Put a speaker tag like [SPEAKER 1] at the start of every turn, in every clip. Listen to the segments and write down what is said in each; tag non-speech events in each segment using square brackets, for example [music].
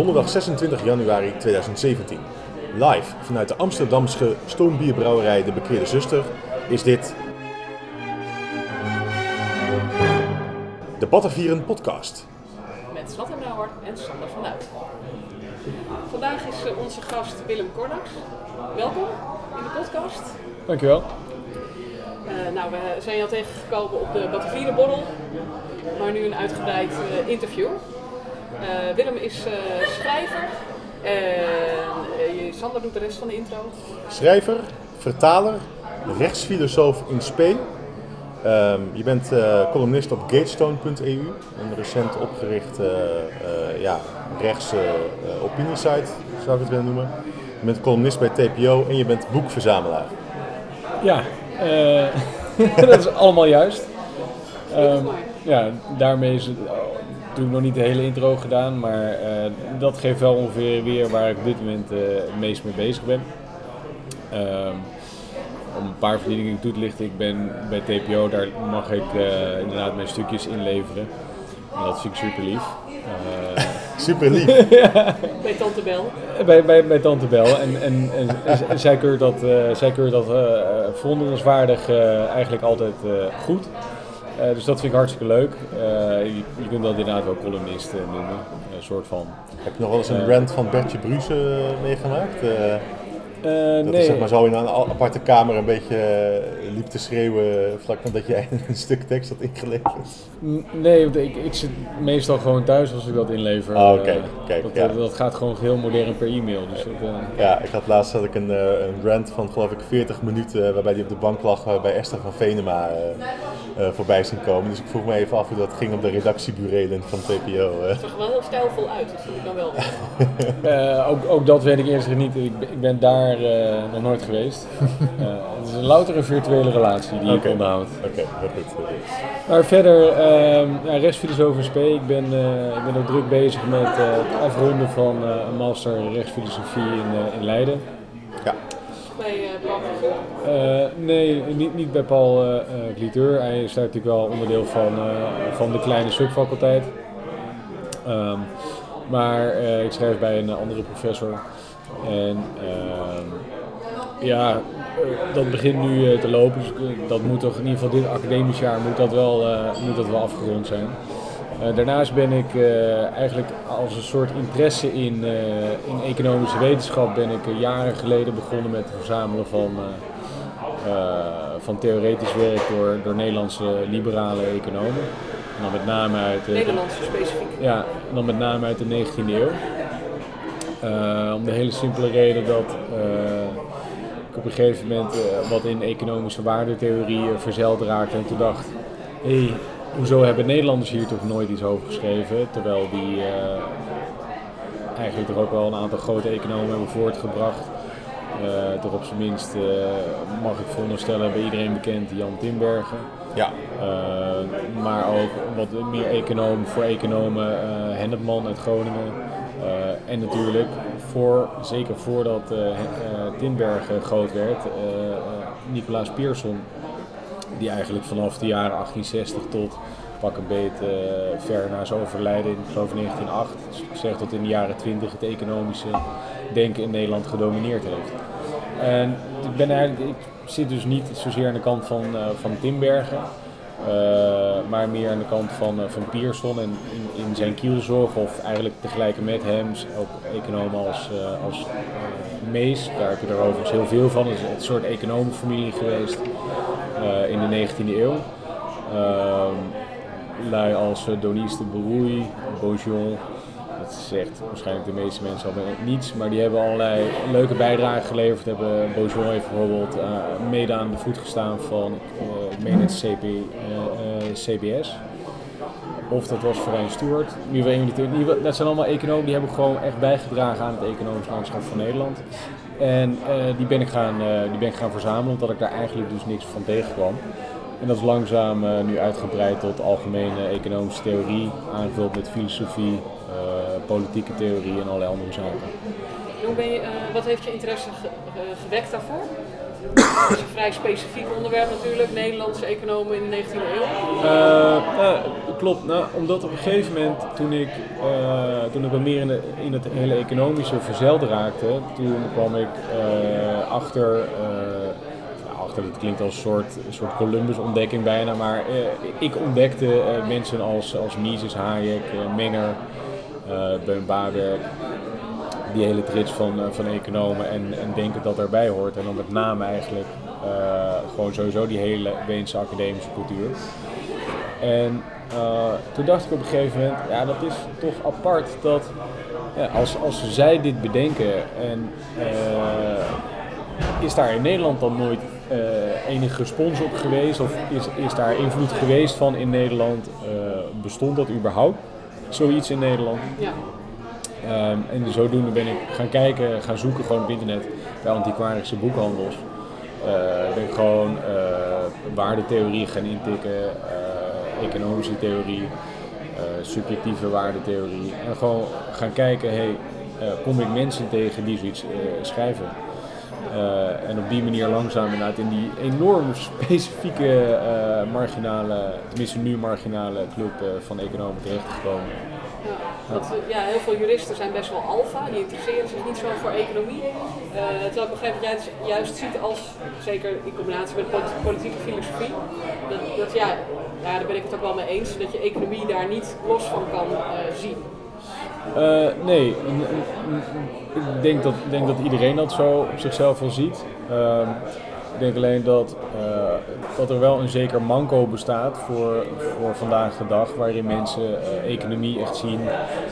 [SPEAKER 1] Donderdag 26 januari 2017. Live vanuit de Amsterdamse stoombierbrouwerij De Bekeerde Zuster is dit... De Battenvieren podcast.
[SPEAKER 2] met Zlatta Brouwer en Sander van Luik. Vandaag is eh, onze gast Willem Kornax. Welkom in de podcast.
[SPEAKER 3] Dankjewel.
[SPEAKER 2] Eh, nou, we zijn jou tegengekomen op de Battenvierenborrel, maar nu een uitgebreid eh, interview. Eh, Willem is eh, schrijver en eh, Sander doet de rest van de intro.
[SPEAKER 1] Schrijver, vertaler, rechtsfilosoof in spe. Ehm, je bent eh, columnist op gatestone.eu, een recent opgericht eh, eh, ja, rechts eh, eh, opiniesite, zou ik het willen noemen. Je bent columnist bij TPO en je bent boekverzamelaar.
[SPEAKER 3] Ja, eh, [laughs] dat is allemaal juist. Ehm,
[SPEAKER 2] maar.
[SPEAKER 3] ja, daarmee is het natuurlijk nog niet de hele intro gedaan, maar eh, dat geeft wel ongeveer weer waar ik op dit moment eh, het meest mee bezig ben. Ehm, om een paar verdieningen toe te lichten, ik ben bij TPO, daar mag ik eh, inderdaad mijn stukjes inleveren. En dat vind ik super lief. Eh, [laughs]
[SPEAKER 1] Super lief. [laughs]
[SPEAKER 2] Bij Tante Bel.
[SPEAKER 3] Bij, bij, bij Tante Bel. En, en, en, en zij keurt dat, eh zij keurt dat eh, eh, verwonderenswaardig eh, eigenlijk altijd eh, goed. Eh, dus dat vind ik hartstikke leuk. Eh, je, je kunt dat inderdaad wel columnist eh, noemen. Een soort van.
[SPEAKER 1] Heb je nog wel eens een rant van Bertje Bruse eh, meegemaakt? Eh,
[SPEAKER 3] Eh,
[SPEAKER 1] dat
[SPEAKER 3] nee,
[SPEAKER 1] zeg maar zo in een aparte kamer een beetje eh, liep te schreeuwen vlak nadat jij [laughs] een stuk tekst had ingeleverd.
[SPEAKER 3] N- nee, want ik, ik zit meestal gewoon thuis als ik dat inlever.
[SPEAKER 1] Oh,
[SPEAKER 3] Eh,
[SPEAKER 1] kijk, kijk,
[SPEAKER 3] dat,
[SPEAKER 1] ja.
[SPEAKER 3] dat, dat gaat gewoon heel modern per e-mail. Dus dat, eh,
[SPEAKER 1] Ja, ik had laatst had ik een, eh, een rant van geloof ik 40 minuten waarbij hij op de bank lag waarbij Esther van Venema eh, eh, voorbij zien komen. Dus ik vroeg me even af hoe dat ging op de redactieburelen van TPO. eh.
[SPEAKER 2] Het zag er wel heel stijlvol uit, dat vind ik dan wel. [laughs]
[SPEAKER 3] Eh, ook, ook dat weet ik eerst niet. Ik, ik ben daar eh, nog nooit geweest. [laughs] Eh, het is een loutere virtuele relatie die ik onderhoud.
[SPEAKER 1] Oké, goed. heel goed.
[SPEAKER 3] Maar verder, ehm ja, rechtsfilosoof in SP. Ik ben, eh, ik ben ook druk bezig met eh, het afronden van eh, een master rechtsfilosofie in, eh, in Leiden.
[SPEAKER 1] Ja,
[SPEAKER 2] Bij uh, Paul.
[SPEAKER 3] Eh, nee, niet, niet bij Paul eh eh, Gliteur. Hij is natuurlijk wel onderdeel van, eh, van de kleine subfaculteit. Ehm, maar eh, ik schrijf bij een andere professor. En ehm, ja, eh, dat begint nu eh, te lopen. Dus dat moet toch in ieder geval dit academisch jaar moet dat wel, eh, moet dat wel afgerond zijn. Daarnaast ben ik eigenlijk als een soort interesse in, in economische wetenschap ben ik jaren geleden begonnen met het verzamelen van, van theoretisch werk door, door Nederlandse liberale economen. En dan met name uit,
[SPEAKER 2] Nederlandse specifiek.
[SPEAKER 3] ja, en dan met name uit de 19e eeuw. Eh, om de hele simpele reden dat eh, ik op een gegeven moment eh, wat in economische waardetheorie verzeild raakte en toen dacht, hé, hey, hoezo hebben Nederlanders hier toch nooit iets over geschreven? Terwijl die eigenlijk er ook wel een aantal grote economen hebben voortgebracht. Eh toch op zijn minst mag ik veronderstellen bij iedereen bekend Jan Timbergen.
[SPEAKER 1] ja.
[SPEAKER 3] Uh, maar ook wat meer econoom voor economen, uh, Hennepman uit Groningen. Uh, en natuurlijk, voor, zeker voordat uh, Tinbergen groot werd, Nicolaas Pierson, die eigenlijk vanaf de jaren 1860 tot pak een beet ver na zijn overlijden ik geloof 1908, dus ik zeg tot in de jaren 20 het economische denken in Nederland gedomineerd heeft. En ik, ben eigenlijk, ik zit dus niet zozeer aan de kant van, van Timbergen, maar meer aan de kant van, uh, van Pierson en in, in, zijn kielzorg, of eigenlijk tegelijk met hem, ook economen als, uh, als Mees, daar heb je er overigens heel veel van, het is een soort economenfamilie geweest in de 19e eeuw. Ehm, lui als Donis de Beroei, Beaujon, zegt waarschijnlijk de meeste mensen al niets, maar die hebben allerlei leuke bijdragen geleverd. Hebben Beaujon heeft bijvoorbeeld uh, mede aan de voet gestaan van, uh, ik CP, uh, CBS. Of dat was Verijn Stewart. Dat zijn allemaal economen die hebben gewoon echt bijgedragen aan het economisch landschap van Nederland. En die, ben ik gaan, die ben ik gaan verzamelen, omdat ik daar eigenlijk dus niks van tegenkwam. En dat is langzaam nu uitgebreid tot algemene economische theorie, aangevuld met filosofie, politieke theorie en allerlei andere zaken.
[SPEAKER 2] Hoe ben je, uh, wat heeft je interesse ge gewekt daarvoor? Dat is een vrij specifiek onderwerp natuurlijk, Nederlandse economen in de 19e eeuw.
[SPEAKER 3] Eh, klopt, nou, omdat op een gegeven moment toen ik, eh, toen ik meer in, de- in het hele economische verzeld raakte, toen kwam ik eh, achter, eh, achter, dat klinkt als een soort, soort Columbus-ontdekking bijna, maar eh, ik ontdekte eh, mensen als, als Mises, Hayek, eh, Menger, eh Beun Bawerk, die hele trits van, eh, van economen en, en denken dat daarbij hoort. En dan met name eigenlijk eh, gewoon sowieso die hele Weense academische cultuur. En eh, toen dacht ik op een gegeven moment, ja dat is toch apart dat ja, als, als zij dit bedenken en eh, is daar in Nederland dan nooit eh, enige respons op geweest of is, is daar invloed geweest van in Nederland? Eh, bestond dat überhaupt, zoiets in Nederland?
[SPEAKER 2] Ja.
[SPEAKER 3] Ehm, en zodoende ben ik gaan kijken, gaan zoeken gewoon op internet bij antiquarische boekhandels. Eh, ben ik gewoon eh waardetheorie gaan intikken, eh, economische theorie, subjectieve waardetheorie. En gewoon gaan kijken, hey, kom ik mensen tegen die zoiets schrijven? Eh, en op die manier langzaam inderdaad in die enorm specifieke, eh, marginale, tenminste nu marginale club eh, van economen terechtgekomen.
[SPEAKER 2] Ja, want ja, heel veel juristen zijn best wel alfa, die interesseren zich niet zo voor economie. Terwijl ik begrijp dat jij het juist ziet als, zeker in combinatie met polit- politieke filosofie, dat, dat ja, ja, daar ben ik het ook wel mee eens, dat je economie daar niet los van kan zien.
[SPEAKER 3] Eh, nee, ik denk dat, denk dat iedereen dat zo op zichzelf wel ziet. Ehm, ik denk alleen dat, eh, dat er wel een zeker manco bestaat voor, voor vandaag de dag, waarin mensen eh, economie echt zien,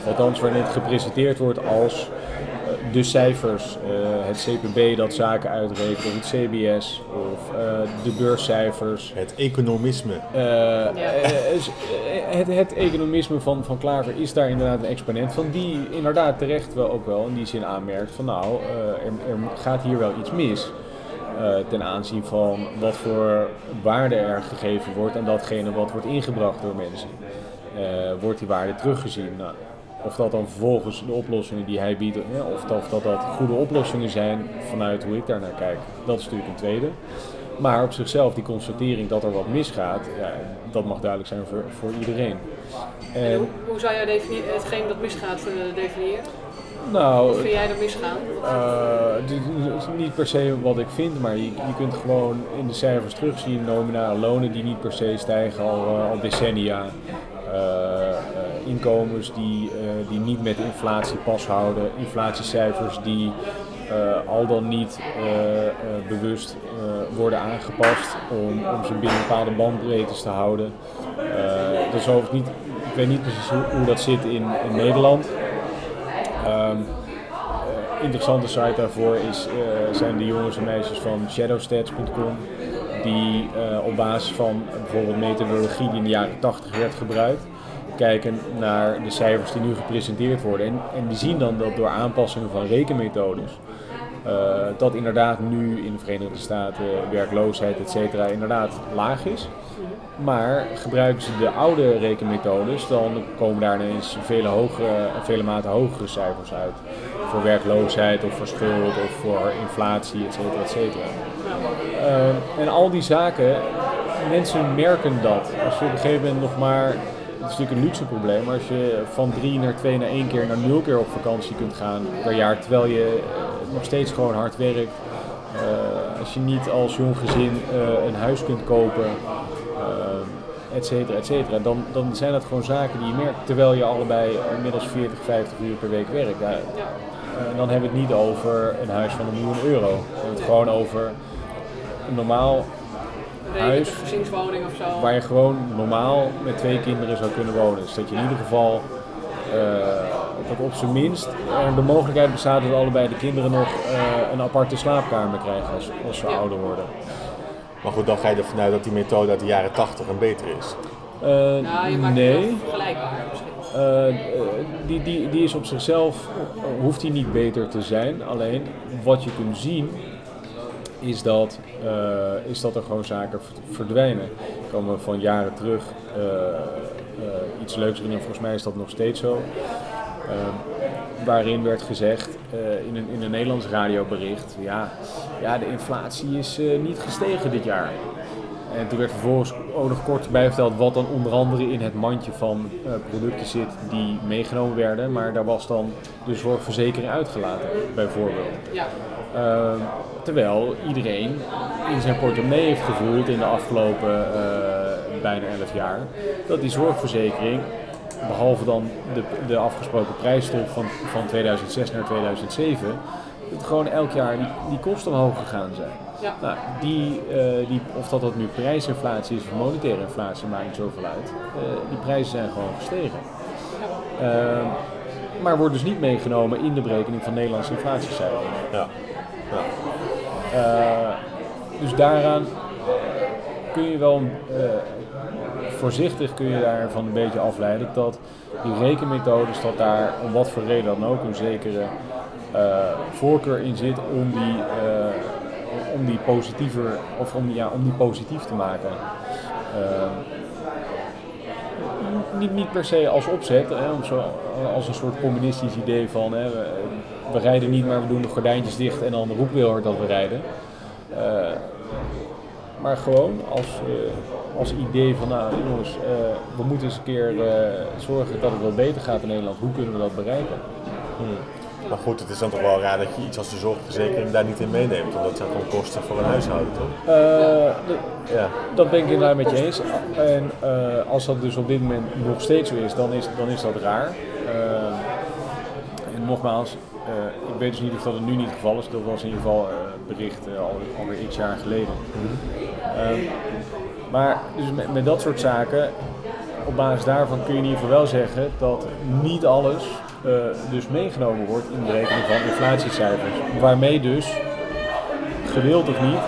[SPEAKER 3] althans waarin het gepresenteerd wordt als de cijfers, eh, het CPB dat zaken uitrekent, of het CBS, of eh, de beurscijfers.
[SPEAKER 1] Het economisme.
[SPEAKER 3] Eh, eh, eh, het, het economisme van, van Klaver is daar inderdaad een exponent van, die inderdaad terecht wel ook wel in die zin aanmerkt van nou, eh, er, er gaat hier wel iets mis. eh, ten aanzien van wat voor waarde er gegeven wordt en datgene wat wordt ingebracht door mensen. Eh, wordt die waarde teruggezien? Nou, of dat dan vervolgens de oplossingen die hij biedt, of, dat, of dat dat goede oplossingen zijn vanuit hoe ik daar naar kijk, dat is natuurlijk een tweede. Maar op zichzelf, die constatering dat er wat misgaat, ja, dat mag duidelijk zijn voor, voor iedereen.
[SPEAKER 2] En
[SPEAKER 3] En,
[SPEAKER 2] hoe, hoe zou jij hetgeen dat misgaat eh, definiëren?
[SPEAKER 3] nou,
[SPEAKER 2] Wat vind jij er misgaan?
[SPEAKER 3] eh, niet per se wat ik vind, maar je, je kunt gewoon in de cijfers terugzien nominale lonen die niet per se stijgen al, eh, al decennia. Inkomens die, eh, die niet met inflatie pas houden, inflatiecijfers die eh, al dan niet eh, bewust worden aangepast om, om ze binnen bepaalde bandbreedtes te houden. Dat is niet, ik weet niet precies hoe, hoe dat zit in, in Nederland. Eh, interessante site daarvoor is, zijn de jongens en meisjes van shadowstats.com. Die op basis van bijvoorbeeld methodologie die in de jaren 80 werd gebruikt, kijken naar de cijfers die nu gepresenteerd worden. En, en die zien dan dat door aanpassingen van rekenmethodes, eh, dat inderdaad nu in de Verenigde Staten werkloosheid, et cetera, inderdaad laag is. Maar gebruiken ze de oude rekenmethodes, dan komen daar ineens vele, hogere, vele maten hogere cijfers uit. Voor werkloosheid of voor schuld of voor inflatie, et cetera, et cetera. Eh, en al die zaken, mensen merken dat. Als je op een gegeven moment nog maar, het is natuurlijk een luxe probleem, maar als je van drie naar twee naar één keer naar nul keer op vakantie kunt gaan per jaar, terwijl je eh, nog steeds gewoon hard werkt. eh, als je niet als jong gezin eh, een huis kunt kopen, eh, et cetera, et cetera, dan, dan zijn dat gewoon zaken die je merkt, terwijl je allebei inmiddels 40, 50 uur per week werkt. Ja, dan hebben we het niet over een huis van een miljoen euro. We hebben het gewoon over een normaal Huis.
[SPEAKER 2] gezinswoning of zo.
[SPEAKER 3] waar je gewoon normaal met twee kinderen zou kunnen wonen. Dus dat je in ieder geval eh, dat op zijn minst er de mogelijkheid bestaat dat allebei de kinderen nog eh, een aparte slaapkamer krijgen als, als ze
[SPEAKER 2] Ja.
[SPEAKER 3] ouder worden.
[SPEAKER 1] Maar goed, dan ga je ervan uit dat die methode uit de jaren 80 een beter is.
[SPEAKER 3] Eh,
[SPEAKER 2] nou, je maakt het
[SPEAKER 3] nee.
[SPEAKER 2] wel vergelijkbaar misschien.
[SPEAKER 3] Die, die, die is op zichzelf, hoeft die niet beter te zijn. Alleen wat je kunt zien is dat, eh, is dat er gewoon zaken verdwijnen. Er komen van jaren terug eh, eh, iets leuks erin en volgens mij is dat nog steeds zo. Waarin werd gezegd in, een, in een Nederlands radiobericht, ja, ja de inflatie is niet gestegen dit jaar. En toen werd vervolgens ook nog kort bijverteld wat dan onder andere in het mandje van producten zit die meegenomen werden. Maar daar was dan de zorgverzekering uitgelaten, bijvoorbeeld.
[SPEAKER 2] Ja,
[SPEAKER 3] Ehm, terwijl iedereen in zijn portemonnee heeft gevoeld in de afgelopen eh, bijna 11 jaar dat die zorgverzekering, behalve dan de, de afgesproken prijsstop van, van 2006 naar 2007, dat gewoon elk jaar die, die kosten omhoog gegaan zijn.
[SPEAKER 2] ja.
[SPEAKER 3] Nou, die, eh, die, of dat, dat nu prijsinflatie is of monetaire inflatie, maakt niet zoveel uit. Eh, die prijzen zijn gewoon gestegen. Ehm, maar wordt dus niet meegenomen in de berekening van Nederlandse inflatiecijfers.
[SPEAKER 1] Ja.
[SPEAKER 3] Eh, dus daaraan kun je wel eh, voorzichtig kun je daarvan een beetje afleiden dat die rekenmethodes, dat daar om wat voor reden dan ook een zekere eh, voorkeur in zit om die, om die positiever of om, ja, om die positief te maken. Niet, niet per se als opzet, hè, zo, als een soort communistisch idee van hè, we, rijden niet, maar we doen de gordijntjes dicht en dan roepen we heel hard dat we rijden. Eh, maar gewoon als, eh, als idee van, nou jongens, eh, we moeten eens een keer zorgen dat het wat beter gaat in Nederland. Hoe kunnen we dat bereiken?
[SPEAKER 1] Maar goed, het is dan toch wel raar dat je iets als de zorgverzekering daar niet in meeneemt. Want dat zijn gewoon kosten voor een huishouden, toch?
[SPEAKER 3] De-
[SPEAKER 1] Ja.
[SPEAKER 3] Dat ben ik inderdaad met je eens. En als dat dus op dit moment nog steeds zo is, dan is, dan is dat raar. En nogmaals, ik weet dus niet of dat het nu niet het geval is. Dat was in ieder geval eh, bericht eh, al, alweer x jaar geleden. Ehm, maar dus met, met dat soort zaken, op basis daarvan kun je in ieder geval wel zeggen dat niet alles eh, dus meegenomen wordt in de berekening van inflatiecijfers. Waarmee dus gewild of niet,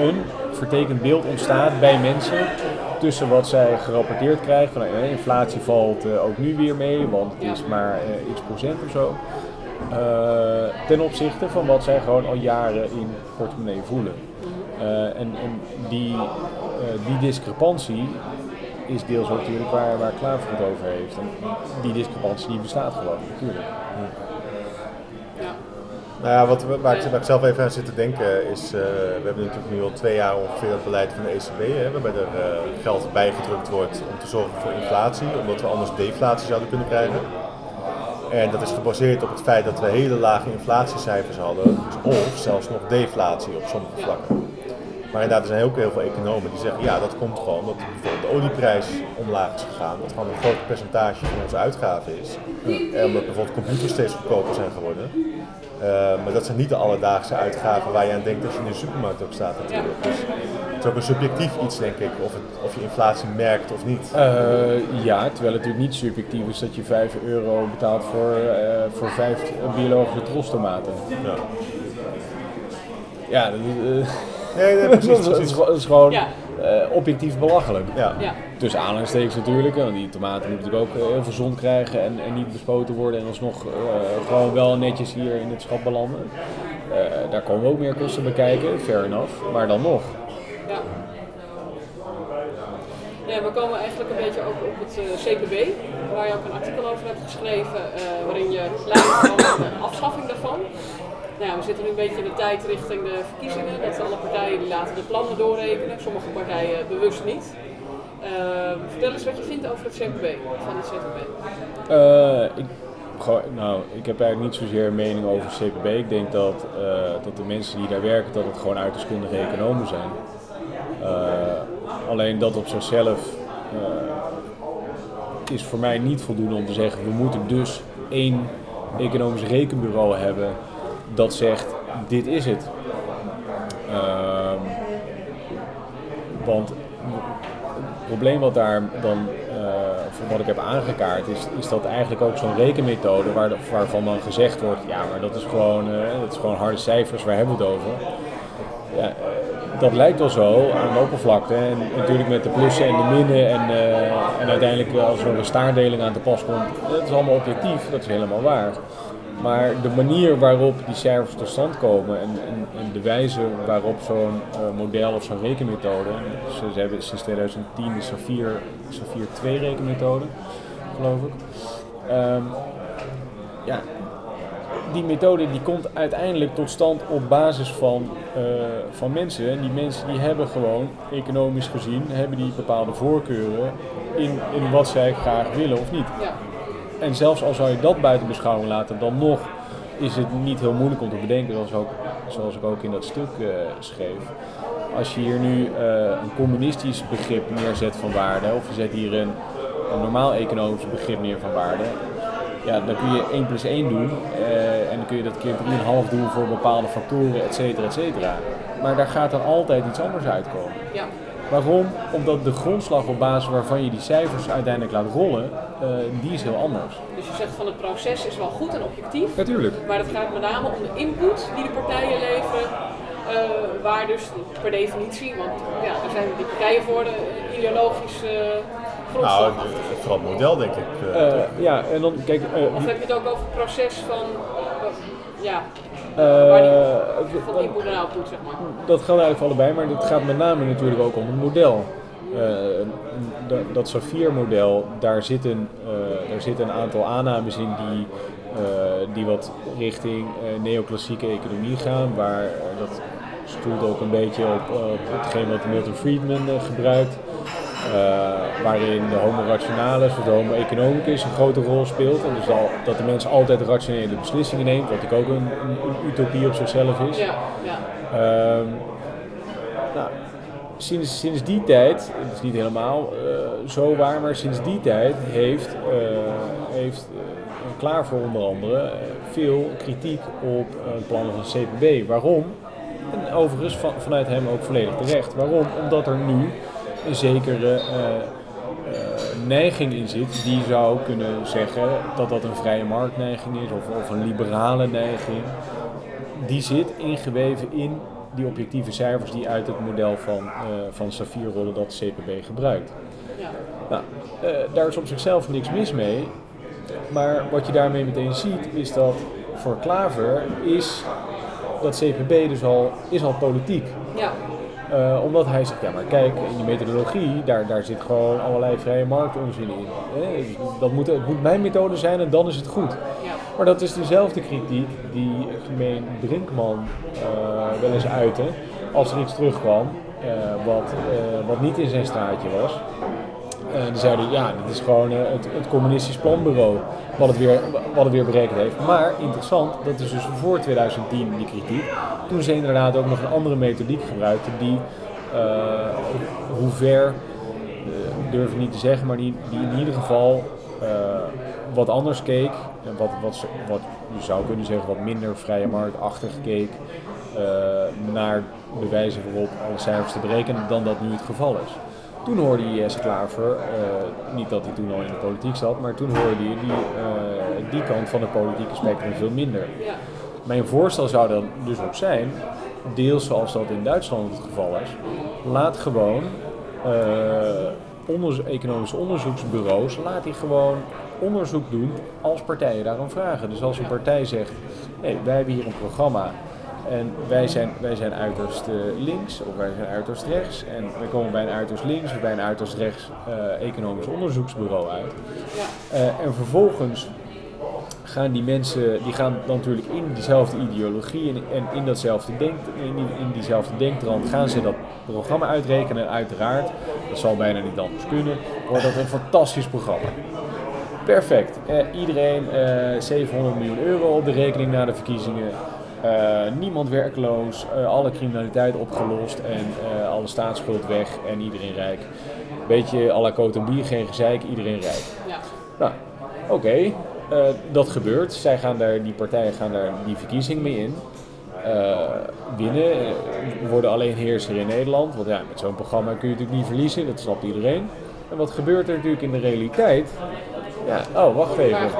[SPEAKER 3] een vertekend beeld ontstaat bij mensen tussen wat zij gerapporteerd krijgen van eh, inflatie valt ook nu weer mee, want het is maar x procent of zo. Eh, ten opzichte van wat zij gewoon al jaren in portemonnee voelen. Eh, en, die, eh, die discrepantie is deels ook natuurlijk waar, waar Klaver het over heeft. Die discrepantie die bestaat gewoon, natuurlijk.
[SPEAKER 2] ja.
[SPEAKER 1] Nou ja, wat, waar, ik, ik zelf even aan zit te denken is, we hebben natuurlijk nu al twee jaar ongeveer het beleid van de ECB, hè, waarbij er geld bijgedrukt wordt om te zorgen voor inflatie, omdat we anders deflatie zouden kunnen krijgen. En dat is gebaseerd op het feit dat we hele lage inflatiecijfers hadden, of zelfs nog deflatie op sommige vlakken. Maar inderdaad, er zijn ook heel veel economen die zeggen, ja, dat komt gewoon omdat bijvoorbeeld de olieprijs omlaag is gegaan, wat gewoon een groot percentage van onze uitgaven is. En omdat bijvoorbeeld computers steeds goedkoper zijn geworden. Eh, maar dat zijn niet de alledaagse uitgaven waar je aan denkt als je in de supermarkt ook staat natuurlijk. Dus het is ook een subjectief iets denk ik, of, het, of je inflatie merkt of niet.
[SPEAKER 3] Eh, ja, terwijl het natuurlijk niet subjectief is dat je 5 euro betaalt voor, eh, voor 5 biologische trostomaten.
[SPEAKER 1] Ja.
[SPEAKER 3] Ja, dat, eh,
[SPEAKER 1] Nee, nee, [laughs]
[SPEAKER 3] dat, is,
[SPEAKER 1] precies.
[SPEAKER 3] dat is dat is gewoon
[SPEAKER 2] Ja.
[SPEAKER 3] Eh, objectief belachelijk.
[SPEAKER 1] Ja.
[SPEAKER 2] ja.
[SPEAKER 3] Tussen aanhalingstekens natuurlijk, want die tomaten moeten natuurlijk ook eh, heel veel zon krijgen en, en niet bespoten worden en alsnog eh, gewoon wel netjes hier in het schap belanden. Eh, daar komen ook meer kosten bij kijken, fair enough, maar dan nog.
[SPEAKER 2] Ja. Ja, we komen eigenlijk een beetje ook op het eh, CPB, waar je ook een artikel over hebt geschreven, eh, waarin je pleit voor de afschaffing daarvan. Nou ja, we zitten nu een beetje in de tijd richting de verkiezingen, dat alle partijen die laten de plannen doorrekenen, sommige partijen bewust niet. Eh, vertel eens wat je vindt over het CPB, van het CPB.
[SPEAKER 3] Eh, ik, nou, ik heb eigenlijk niet zozeer een mening over CPB. Ik denk dat, eh, dat de mensen die daar werken, dat het gewoon uiterskundige economen zijn. Eh, alleen dat op zichzelf is voor mij niet voldoende om te zeggen, we moeten dus één economisch rekenbureau hebben dat zegt, dit is het. Ehm, want het probleem wat daar dan, eh, wat ik heb aangekaart, is, is dat eigenlijk ook zo'n rekenmethode waar, waarvan dan gezegd wordt, ja, maar dat is gewoon, eh, dat is gewoon harde cijfers, waar hebben we het over? Ja, eh, dat lijkt wel zo aan de oppervlakte. En natuurlijk met de plussen en de minnen en, en uiteindelijk als er een staardeling aan te pas komt, dat is allemaal objectief, dat is helemaal waar. Maar de manier waarop die cijfers tot stand komen en, en, en de wijze waarop zo'n eh, model of zo'n rekenmethode, ze, ze hebben sinds 2010 de Safir, Safir 2 rekenmethode, geloof ik. Ehm, ja, die methode die komt uiteindelijk tot stand op basis van, eh, van mensen. En die mensen die hebben gewoon, economisch gezien, hebben die bepaalde voorkeuren in, in wat zij graag willen of niet.
[SPEAKER 2] Ja.
[SPEAKER 3] En zelfs al zou je dat buiten beschouwing laten, dan nog is het niet heel moeilijk om te bedenken, zoals, ook, zoals ik ook in dat stuk eh, schreef. Als je hier nu eh, een communistisch begrip neerzet van waarde, of je zet hier een, een normaal economisch begrip neer van waarde, ja, dan kun je 1 plus 1 doen eh, en dan kun je dat keer 3,5 doen voor bepaalde factoren, et cetera, et cetera. Maar daar gaat dan altijd iets anders uitkomen.
[SPEAKER 2] ja.
[SPEAKER 3] Waarom? Omdat de grondslag op basis waarvan je die cijfers uiteindelijk laat rollen, die is heel anders.
[SPEAKER 2] Dus je zegt van het proces is wel goed en objectief.
[SPEAKER 3] Natuurlijk.
[SPEAKER 2] Maar het gaat met name om de input die de partijen leveren. eh, waar dus per definitie, want ja, daar zijn die partijen voor de ideologisch eh
[SPEAKER 1] Nou, het- vooral het model denk ik. eh,
[SPEAKER 3] Eh, ja, en dan kijk, eh,
[SPEAKER 2] of heb je het ook over het proces van, eh, ja,
[SPEAKER 3] eh,
[SPEAKER 2] waar die, van input en output, zeg maar.
[SPEAKER 3] dat geldt eigenlijk voor allebei, maar het gaat met name natuurlijk ook om het model. Eh, dat, dat Saphir-model, daar zitten, eh, daar zitten een aantal aannames in die, eh, die wat richting neoclassieke economie gaan, waar dat stoelt ook een beetje op, op hetgeen wat Milton Friedman gebruikt. waarin de homo rationalis of de homo economicus een grote rol speelt. En dus al, dat de mens altijd rationele beslissingen neemt, wat ik ook een, een, een utopie op zichzelf is.
[SPEAKER 2] Ja, ja,
[SPEAKER 3] Ehm, nou, sinds, sinds die tijd, het is niet helemaal eh, zo waar, maar sinds die tijd heeft, eh heeft uh, Klaver onder andere eh, veel kritiek op uh, plannen van CPB. Waarom? En overigens van, vanuit hem ook volledig terecht. Waarom? Omdat er nu een zekere uh, neiging in zit die zou kunnen zeggen dat dat een vrije marktneiging is of, of een liberale neiging. Die zit ingeweven in die objectieve cijfers die uit het model van, uh, van Safir rollen dat CPB gebruikt.
[SPEAKER 2] Ja.
[SPEAKER 3] Nou, uh, daar is op zichzelf niks mis mee. Maar wat je daarmee meteen ziet is dat voor Klaver is dat CPB dus al, is al politiek.
[SPEAKER 2] Ja.
[SPEAKER 3] Uh, omdat hij zegt, ja maar kijk, in die methodologie, daar, daar zit gewoon allerlei vrije marktonzin in. Hè? Dat moet, het moet mijn methode zijn en dan is het goed. Maar dat is dezelfde kritiek die gemeen Brinkman uh, wel eens uitte als er iets terugkwam wat, wat niet in zijn straatje was. Uh, die zeiden, ja, dit is gewoon uh, het, het, communistisch planbureau wat het, weer, wat het weer berekend heeft. Maar interessant, dat is dus voor 2010 die kritiek. Toen ze inderdaad ook nog een andere methodiek gebruikten die, uh, hoe ver, durf ik niet te zeggen, maar die, die in ieder geval wat anders keek. Wat, wat, wat je zou kunnen zeggen wat minder vrije marktachtig keek naar de wijze waarop alle cijfers te berekenen dan dat nu het geval is. Toen hoorde je Jesse Klaver, uh, niet dat hij toen al in de politiek zat, maar toen hoorde je die, uh, die kant van het politieke spectrum veel minder.
[SPEAKER 2] Ja.
[SPEAKER 3] Mijn voorstel zou dan dus ook zijn, deels zoals dat in Duitsland het geval is, laat gewoon uh, economische onderzoeksbureaus, laat die gewoon onderzoek doen als partijen daarom vragen. Dus als een partij zegt, hey, wij hebben hier een programma en wij zijn, wij zijn uiterst uh, links of wij zijn uiterst rechts. En we komen bij een uiterst links of bij een uiterst rechts uh, economisch onderzoeksbureau uit.
[SPEAKER 2] Ja.
[SPEAKER 3] Uh, en vervolgens gaan die mensen, die gaan dan natuurlijk in diezelfde ideologie en, en in, datzelfde denk, in, die, in diezelfde denktrand gaan ze dat programma uitrekenen. Uiteraard, dat zal bijna niet anders kunnen, wordt dat een fantastisch programma. Perfect. iedereen 700 miljoen euro op de rekening na de verkiezingen. Uh, niemand werkloos, uh, alle criminaliteit opgelost en uh, alle staatsschuld weg en iedereen rijk. Beetje à la Cotonbier, geen gezeik, iedereen rijk.
[SPEAKER 2] Ja.
[SPEAKER 3] Nou, oké, okay, dat gebeurt. Zij gaan daar, die partijen gaan daar die verkiezing mee in. winnen, worden alleen heerser in Nederland. Want ja, met zo'n programma kun je natuurlijk niet verliezen, dat snapt iedereen. En wat gebeurt er natuurlijk in de realiteit? Ja, oh, wacht even.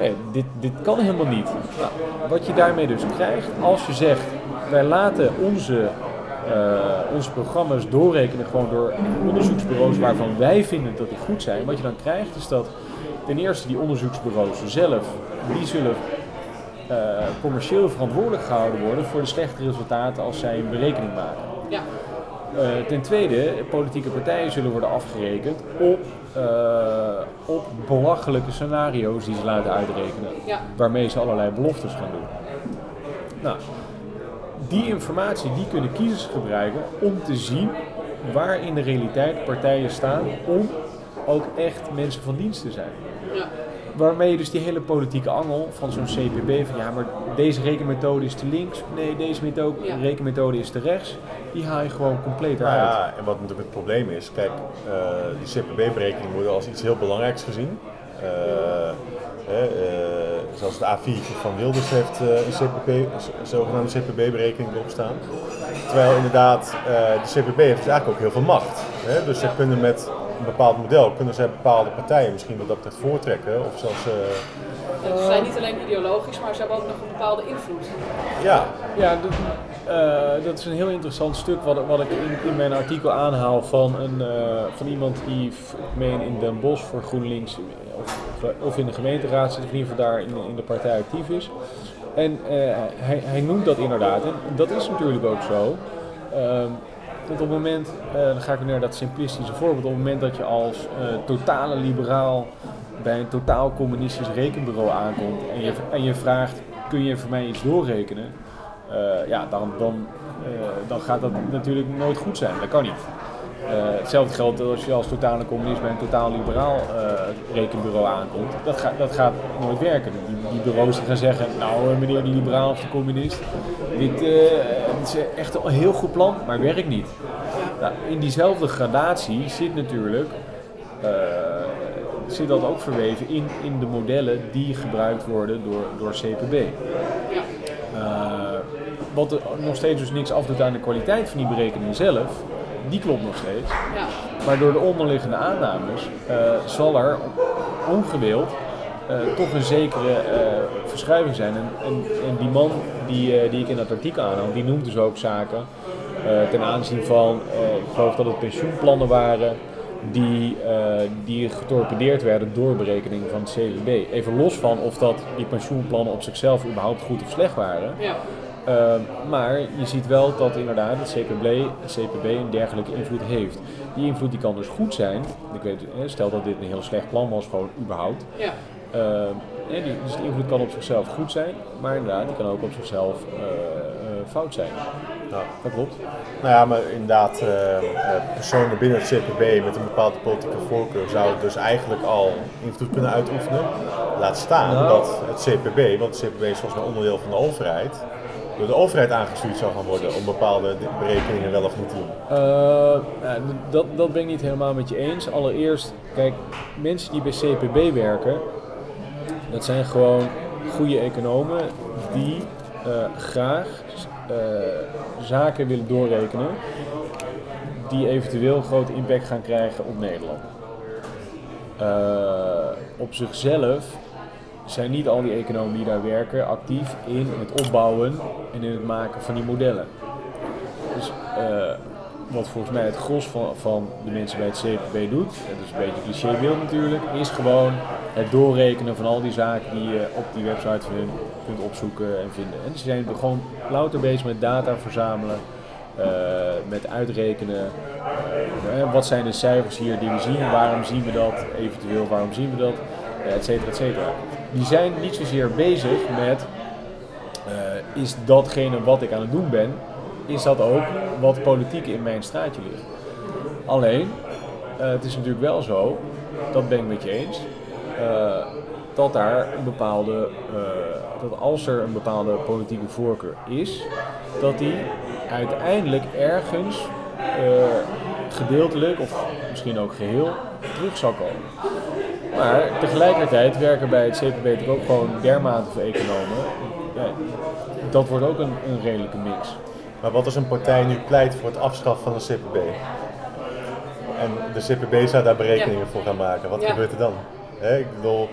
[SPEAKER 3] Nee, dit, dit kan helemaal niet. Nou, wat je daarmee dus krijgt, als je zegt, wij laten onze, uh, onze programma's doorrekenen gewoon door onderzoeksbureaus waarvan wij vinden dat die goed zijn. Wat je dan krijgt is dat ten eerste die onderzoeksbureaus zelf, die zullen uh, commercieel verantwoordelijk gehouden worden voor de slechte resultaten als zij een berekening maken.
[SPEAKER 2] Ja.
[SPEAKER 3] Eh, ten tweede, politieke partijen zullen worden afgerekend op, eh, op belachelijke scenario's die ze laten uitrekenen.
[SPEAKER 2] Ja.
[SPEAKER 3] Waarmee ze allerlei beloftes gaan doen. Nou, die informatie die kunnen kiezers gebruiken om te zien waar in de realiteit partijen staan om ook echt mensen van dienst te zijn.
[SPEAKER 2] Ja.
[SPEAKER 3] Waarmee je dus die hele politieke angel van zo'n CPB, van ja, maar deze rekenmethode is te links, nee, deze methode,
[SPEAKER 2] Ja.
[SPEAKER 3] rekenmethode is te rechts, die haal je gewoon compleet
[SPEAKER 1] Nou
[SPEAKER 3] eruit.
[SPEAKER 1] ja, en wat natuurlijk het probleem is, kijk, eh, die CPB-berekeningen worden als iets heel belangrijks gezien. Eh, hè, eh, zoals de A4 van Wilders heeft eh, een CPB, een zogenaamde CPB-berekening erop staan. Terwijl inderdaad, eh, de CPB heeft dus eigenlijk ook heel veel macht. Hè? Dus ze kunnen met een bepaald model, kunnen zij bepaalde partijen misschien wat dat betreft voortrekken. Of zelfs, eh,
[SPEAKER 2] Ze zijn niet alleen ideologisch, maar ze hebben ook nog een bepaalde invloed.
[SPEAKER 1] ja,
[SPEAKER 3] Ja, dat, eh, dat is een heel interessant stuk wat, wat ik in, in mijn artikel aanhaal van, een, eh, van iemand die, ik meen in Den Bosch voor GroenLinks of, of in de gemeenteraad zit, of in ieder geval daar in, in de partij actief is. En eh, hij, hij noemt dat inderdaad, en dat is natuurlijk ook zo. Ehm, dat op het moment, eh, dan ga ik weer naar dat simplistische voorbeeld, op het moment dat je als eh, totale liberaal bij een totaal communistisch rekenbureau aankomt en je, en je vraagt, kun je voor mij iets doorrekenen? Eh, ja, dan, dan, dan gaat dat natuurlijk nooit goed zijn. Dat kan niet. Hetzelfde geldt als je als totale communist bij een totaal liberaal rekenbureau aankomt. Dat, gaat dat gaat nooit werken. Die, die bureaus gaan zeggen, nou meneer de liberaal of de communist, dit, dit is echt een heel goed plan, maar werkt niet. Nou, in diezelfde gradatie zit natuurlijk eh, zit dat ook verweven in, in de modellen die gebruikt worden door, door CPB.
[SPEAKER 2] Ja.
[SPEAKER 3] Eh, wat er nog steeds dus niks afdoet aan de kwaliteit van die berekening zelf, die klopt nog steeds.
[SPEAKER 2] Ja.
[SPEAKER 3] Maar door de onderliggende aannames eh, zal er ongewild toch een zekere eh, verschuiving zijn. En, en, en die man die, eh, die ik in dat artikel aanhaal, die noemt dus ook zaken eh, ten aanzien van, eh, ik geloof dat het pensioenplannen waren, die, eh, die getorpedeerd werden door berekeningen van het CVB. Even los van of dat die pensioenplannen op zichzelf überhaupt goed of slecht waren.
[SPEAKER 2] Ja.
[SPEAKER 3] Uh, maar je ziet wel dat inderdaad het CPB, het CPB een dergelijke invloed heeft. Die invloed die kan dus goed zijn. Ik weet, eh, stel dat dit een heel slecht plan was, gewoon überhaupt.
[SPEAKER 2] Ja.
[SPEAKER 3] Nee, die, dus die invloed kan op zichzelf goed zijn, maar inderdaad, die kan ook op zichzelf uh, fout zijn.
[SPEAKER 1] Nou,
[SPEAKER 3] dat klopt.
[SPEAKER 1] Nou ja, maar inderdaad, personen binnen het CPB met een bepaalde politieke voorkeur zouden dus eigenlijk al invloed kunnen uitoefenen. Laat staan
[SPEAKER 3] Nou.
[SPEAKER 1] dat het CPB, want het CPB is volgens mij onderdeel van de overheid, door de overheid aangestuurd zou gaan worden om bepaalde berekeningen wel of niet te doen.
[SPEAKER 3] Uh, dat, dat ben ik niet helemaal met je eens. Allereerst, kijk, mensen die bij CPB werken, dat zijn gewoon goede economen die uh, graag uh, zaken willen doorrekenen die eventueel grote impact gaan krijgen op Nederland. Uh, op zichzelf zijn niet al die economen die daar werken actief in het opbouwen en in het maken van die modellen. Dus wat volgens mij het gros van, van de mensen bij het CPB doet, dat is een beetje clichébeeld natuurlijk, is gewoon het doorrekenen van al die zaken die je op die website van hun kunt opzoeken en vinden. En ze zijn gewoon louter bezig met data verzamelen, uh, met uitrekenen. Uh, wat zijn de cijfers hier die we zien? Waarom zien we dat? Eventueel, waarom zien we dat? Et cetera, et cetera. Die zijn niet zozeer bezig met is datgene wat ik aan het doen ben, is dat ook wat politiek in mijn straatje ligt. Alleen, het is natuurlijk wel zo, dat ben ik met je eens, uh, dat daar een bepaalde, dat als er een bepaalde politieke voorkeur is, dat die uiteindelijk ergens gedeeltelijk of misschien ook geheel terug zal komen. Maar tegelijkertijd werken bij het CPB ook gewoon dermate veel economen. Ja, dat wordt ook een, een redelijke mix.
[SPEAKER 1] Maar wat als een partij nu pleit voor het afschaffen van de CPB? En de CPB zou daar berekeningen ja. voor gaan maken. Wat
[SPEAKER 2] Ja.
[SPEAKER 1] gebeurt er dan? Hè, ik bedoel,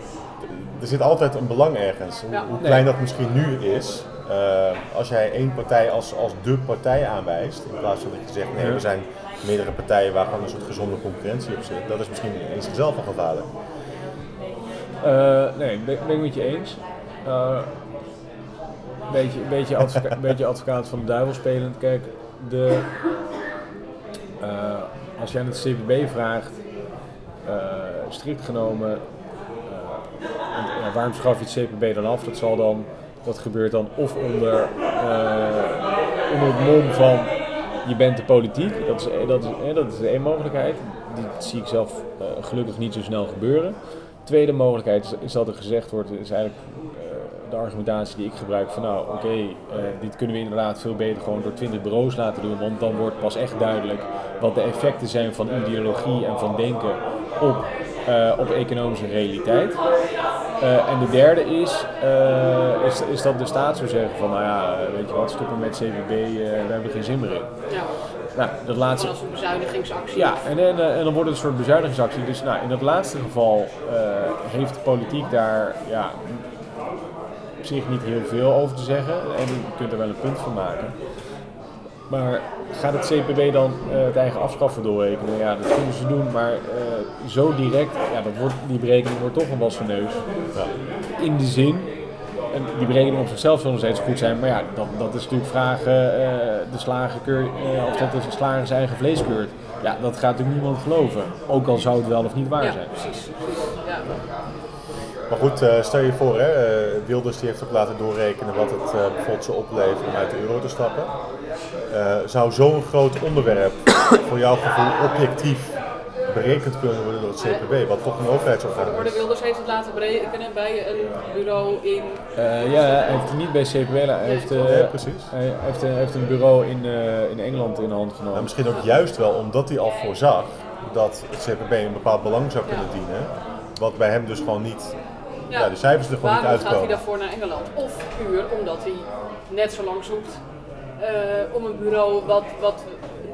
[SPEAKER 1] er zit altijd een belang ergens. Hoe,
[SPEAKER 2] Ja.
[SPEAKER 1] hoe
[SPEAKER 3] Nee.
[SPEAKER 1] klein dat misschien nu is. eh, als jij één partij als, als de partij aanwijst, in plaats van dat je zegt nee, er zijn meerdere partijen waar gewoon een soort gezonde concurrentie op zit, dat is misschien in zichzelf al gevaarlijk.
[SPEAKER 3] Eh, nee, ben, ben ik met je eens. Eh, beetje, beetje, advoca [laughs] beetje advocaat van de duivel spelend. Kijk, de, als aan het CPB vraagt, eh, strikt genomen, waarom schaf je het CPB dan af? Dat zal dan, dat gebeurt dan of onder, eh, onder het mom van je bent de politiek. Dat is, dat is, eh, dat is één mogelijkheid. Die zie ik zelf eh, gelukkig niet zo snel gebeuren. Tweede mogelijkheid is, dat er gezegd wordt, is eigenlijk eh, de argumentatie die ik gebruik van nou oké, eh, dit kunnen we inderdaad veel beter gewoon door 20 bureaus laten doen, want dan wordt pas echt duidelijk wat de effecten zijn van ideologie en van denken op, eh, op economische realiteit. Eh, en de derde is, eh, is, is dat de staat zou zeggen van nou ja, eh, weet je wat, stoppen met CVB, eh, we hebben geen zin meer in.
[SPEAKER 2] Ja,
[SPEAKER 3] Nou, dat laatste,
[SPEAKER 2] als een bezuinigingsactie.
[SPEAKER 3] ja, en, en, eh, en dan wordt het een soort bezuinigingsactie. Dus nou, in dat laatste geval eh, heeft de politiek daar ja, op zich niet heel veel over te zeggen. En je kunt er wel een punt van maken. Maar gaat het CPB dan eh, het eigen afschaffen doorrekenen? Ja, dat kunnen ze doen, maar eh, zo direct, ja, dat wordt, die berekening wordt toch een was van neus. In de zin, en die berekening op zichzelf zal nog steeds goed zijn, maar ja, dat, dat is natuurlijk vragen, eh, de slager eh, of dat de slager zijn eigen vlees keurt. Ja, dat gaat natuurlijk niemand geloven. Ook al zou het wel of niet waar
[SPEAKER 2] Ja,
[SPEAKER 3] zijn.
[SPEAKER 2] precies. Ja.
[SPEAKER 1] Maar goed, eh, stel je voor, hè, eh, Wilders die heeft ook laten doorrekenen wat het eh, bijvoorbeeld zou opleveren om uit de euro te stappen. Eh, zou zo'n groot onderwerp [coughs] voor jouw gevoel objectief berekend kunnen worden door het CPB, wat toch een overheidsorgaan
[SPEAKER 2] Maar de
[SPEAKER 1] is?
[SPEAKER 2] Wilders heeft het laten berekenen bij een bureau in...
[SPEAKER 3] Eh, ja, hij heeft het niet bij CPB, hij heeft, eh,
[SPEAKER 1] Nee, precies.
[SPEAKER 3] hij heeft, heeft een bureau in, eh, in Engeland in de hand genomen.
[SPEAKER 1] Nou, misschien ook juist wel omdat hij al voorzag dat het CPB een bepaald belang zou kunnen
[SPEAKER 2] Ja.
[SPEAKER 1] dienen, wat bij hem dus gewoon niet, ja, de cijfers er gewoon niet
[SPEAKER 2] Waarom gaat hij daarvoor naar Engeland? Of puur omdat hij net zo lang zoekt eh, om een bureau wat, wat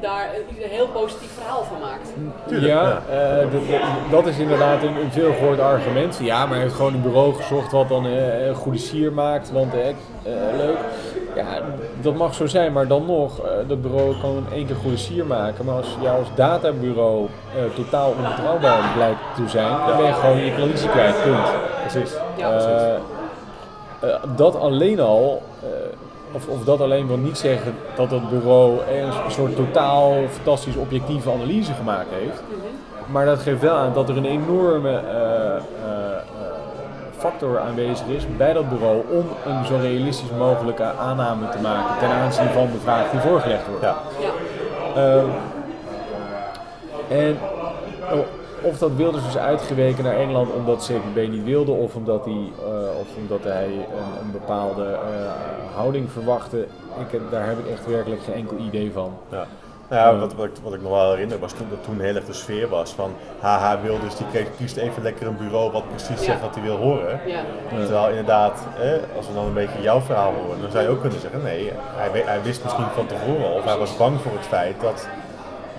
[SPEAKER 2] daar een heel positief verhaal van maakt.
[SPEAKER 1] Tuurlijk,
[SPEAKER 3] ja,
[SPEAKER 1] ja.
[SPEAKER 3] eh, d- d- dat is inderdaad een, een veel gehoord argument. Ja, maar hij heeft gewoon een bureau gezocht wat dan eh, een goede sier maakt, want eh, eh, leuk. Ja, dat mag zo zijn, maar dan nog, eh, dat bureau kan in één keer goede sier maken. Maar als jou als databureau eh, totaal onbetrouwbaar blijkt te zijn, dan ben je gewoon je klanditie kwijt, punt.
[SPEAKER 1] Precies.
[SPEAKER 2] Ja,
[SPEAKER 3] Eh, eh, dat alleen al, eh, of, of dat alleen wil niet zeggen dat het bureau een, soort totaal fantastisch objectieve analyse gemaakt heeft. Maar dat geeft wel aan dat er een enorme eh, eh, eh, factor aanwezig is bij dat bureau om een zo realistisch mogelijke aanname te maken ten aanzien van de vraag die voorgelegd wordt.
[SPEAKER 1] Ja.
[SPEAKER 3] Ehm, en oh, of dat Wilders is uitgeweken naar Engeland omdat CPB niet wilde, of omdat hij, of omdat hij een, een bepaalde houding verwachtte, ik, heb- daar heb ik echt werkelijk geen enkel idee van.
[SPEAKER 1] Ja. Nou ja, wat, wat, ik, wat ik nog wel herinner was toen, dat toen heel erg de sfeer was van haha Wilders die kiest- kiest even lekker een bureau wat precies
[SPEAKER 2] Ja.
[SPEAKER 1] zegt wat hij wil horen.
[SPEAKER 2] Ja.
[SPEAKER 1] Terwijl inderdaad, eh, als we dan een beetje jouw verhaal horen, dan zou je ook kunnen zeggen nee, hij, hij wist misschien van tevoren of hij was bang voor het feit dat,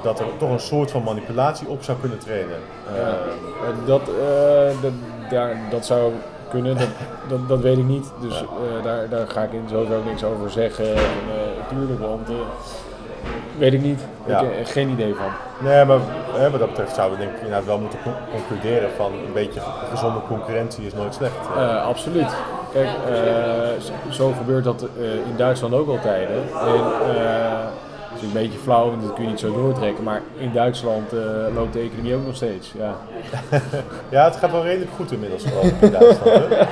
[SPEAKER 1] dat er toch een soort van manipulatie op zou kunnen treden. Eh,
[SPEAKER 3] Ja, eh, dat, eh, dat, daar, dat zou kunnen, dat, dat, dat weet ik niet. Dus eh, daar, daar ga ik in zover ook niks over zeggen. Uh, tuurlijk, want eh, weet ik niet.
[SPEAKER 1] Ja.
[SPEAKER 3] Ik heb geen idee van.
[SPEAKER 1] Nee, maar hè, wat dat betreft zouden we denk ik inderdaad wel moeten con- concluderen van een beetje gezonde concurrentie is nooit slecht.
[SPEAKER 3] Eh, absoluut. Kijk, eh, zo- gebeurt dat eh, in Duitsland ook al tijden. En, eh, het is een beetje flauw, want dat kun je niet zo doortrekken. Maar in Duitsland eh, loopt de economie ook nog steeds. Ja, [laughs]
[SPEAKER 1] Ja, het gaat wel redelijk goed inmiddels geloof ik in [laughs] Duitsland. hè.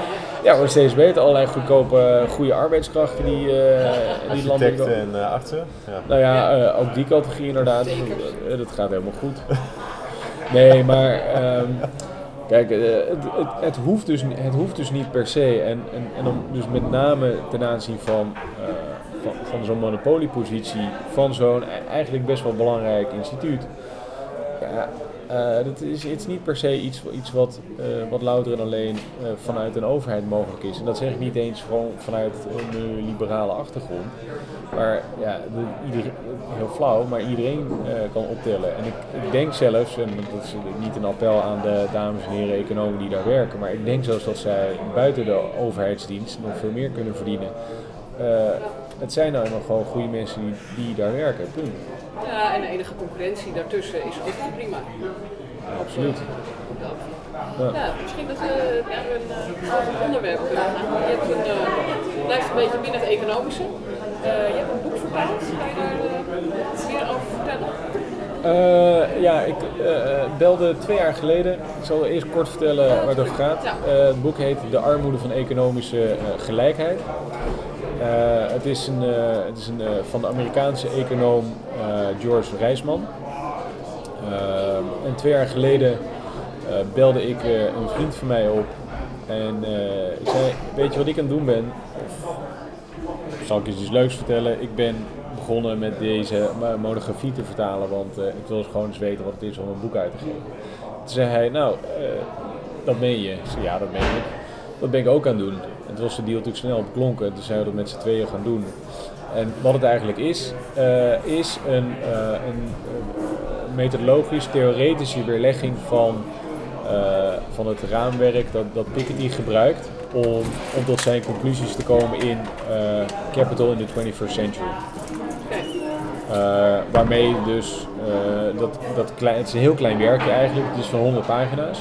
[SPEAKER 3] ja wordt steeds beter. Allerlei goedkope, goede arbeidskrachten die, eh die landen.
[SPEAKER 1] Architecten en eh, artsen. Ja.
[SPEAKER 3] Nou ja, eh, ook die categorie inderdaad. Eh, dat gaat helemaal goed. Nee, maar ehm, kijk, eh, het, het, het, hoeft dus, het hoeft dus niet per se. En, en, en dan dus met name ten aanzien van, eh, van, van zo'n monopoliepositie van zo'n e- eigenlijk best wel belangrijk instituut. Ja, eh, dat is, het is niet per se iets, iets wat, eh, wat louter en alleen eh, vanuit een overheid mogelijk is. En dat zeg ik niet eens gewoon vanuit een liberale achtergrond. Maar ja, heel flauw, maar iedereen kan optellen. En ik, ik denk zelfs, en dat is niet een appel aan de dames en heren economen die daar werken, maar ik denk zelfs dat zij buiten de overheidsdienst nog veel meer kunnen verdienen. Eh, het zijn nou gewoon goede mensen die, die daar werken, punt.
[SPEAKER 2] ja, en de enige concurrentie daartussen is ook prima.
[SPEAKER 3] Absoluut. Ja.
[SPEAKER 2] Ja, misschien dat we naar een uh, volgend onderwerp kunnen gaan. Je hebt een, eh, blijft een beetje binnen het economische. Eh, je hebt een boek vertaald. Kan je daar eh, meer over vertellen?
[SPEAKER 3] Eh, ja, ik eh, belde twee jaar geleden. Ik zal eerst kort vertellen waar het over gaat. Eh, het boek heet De armoede van economische eh, gelijkheid. Eh, het is, een, eh, het is een, eh, van de Amerikaanse econoom George Reisman. En twee jaar geleden belde ik een vriend van mij op. En zei, weet je wat ik aan het doen ben? Zal ik je iets leuks vertellen? Ik ben begonnen met deze mo- monografie te vertalen, want ik wil gewoon eens weten wat het is om een boek uit te geven. Toen zei hij, nou, dat meen je. Ja, dat meen ik. Dat ben ik ook aan het doen. Toen was de deal natuurlijk snel beklonken, toen zijn we dat met z'n tweeën gaan doen. En wat het eigenlijk is, eh, is een, eh, een eh, methodologisch, theoretische weerlegging van, van het raamwerk dat, dat Piketty gebruikt om, om tot zijn conclusies te komen in Capital in the 21st Century. Eh, waarmee dus, dat, dat klein, het is een heel klein werkje eigenlijk, het is van 100 pagina's.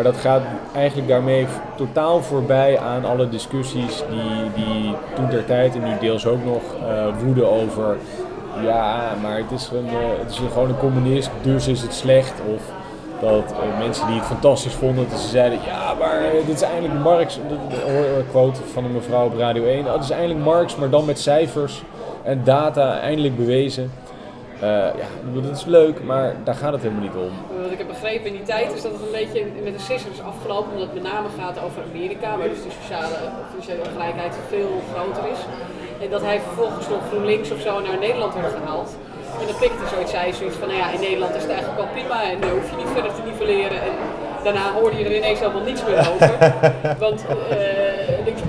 [SPEAKER 3] Maar dat gaat eigenlijk daarmee totaal voorbij aan alle discussies die, die toen ter tijd en nu deels ook nog eh woeden over. Ja, maar het is, een, eh, het is gewoon een communist, dus is het slecht. Of dat eh, mensen die het fantastisch vonden, dat ze zeiden: Ja, maar dit is eigenlijk Marx. Dat- dat- Een quote van een mevrouw op Radio 1: "Oh, Het is eigenlijk Marx, maar dan met cijfers en data eindelijk bewezen. Ja, dat is leuk, maar daar gaat het helemaal niet om.
[SPEAKER 2] Heb begrepen in die tijd is dat het een beetje met een sisser is afgelopen, omdat het met name gaat over Amerika, waar dus de sociale of financiële ongelijkheid veel groter is. En dat hij vervolgens nog GroenLinks of zo naar Nederland werd gehaald. En dat Piketty zoiets zei, zoiets van, nou ja, in Nederland is het eigenlijk al prima en daar hoef je niet verder te nivelleren. En daarna hoorde je er ineens helemaal niets meer over. [laughs] Want eh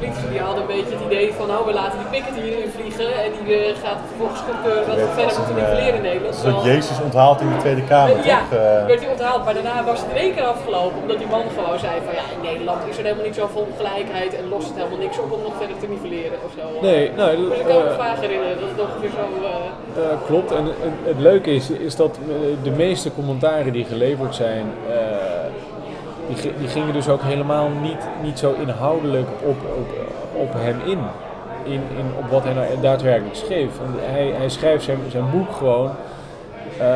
[SPEAKER 2] politici die hadden een beetje het idee van, nou, we laten die Piketty hierin vliegen en die eh, gaat vervolgens goedkeuren wat we verder moeten nivelleren in Nederland. Terwijl-
[SPEAKER 1] Jezus onthaald in de Tweede Kamer,
[SPEAKER 2] ja,
[SPEAKER 1] toch? Eh,
[SPEAKER 2] werd hij onthaald, maar daarna was het in één keer afgelopen. Omdat die man gewoon zei van ja, in Nederland is er helemaal niet zoveel ongelijkheid en lost het helemaal niks op om nog verder te nivelleren of zo.
[SPEAKER 3] Nee, nou,
[SPEAKER 2] Dus ik kan me
[SPEAKER 3] eh,
[SPEAKER 2] vaak herinneren dat het ongeveer zo... eh,
[SPEAKER 3] Eh, klopt. En het, het leuke is, is dat eh, de meeste commentaren die geleverd zijn, eh, die, die gingen dus ook helemaal niet, niet zo inhoudelijk op, op, op hem in. In, in. Op wat hij nou daadwerkelijk schreef. En hij, hij schrijft zijn, zijn boek gewoon. eh,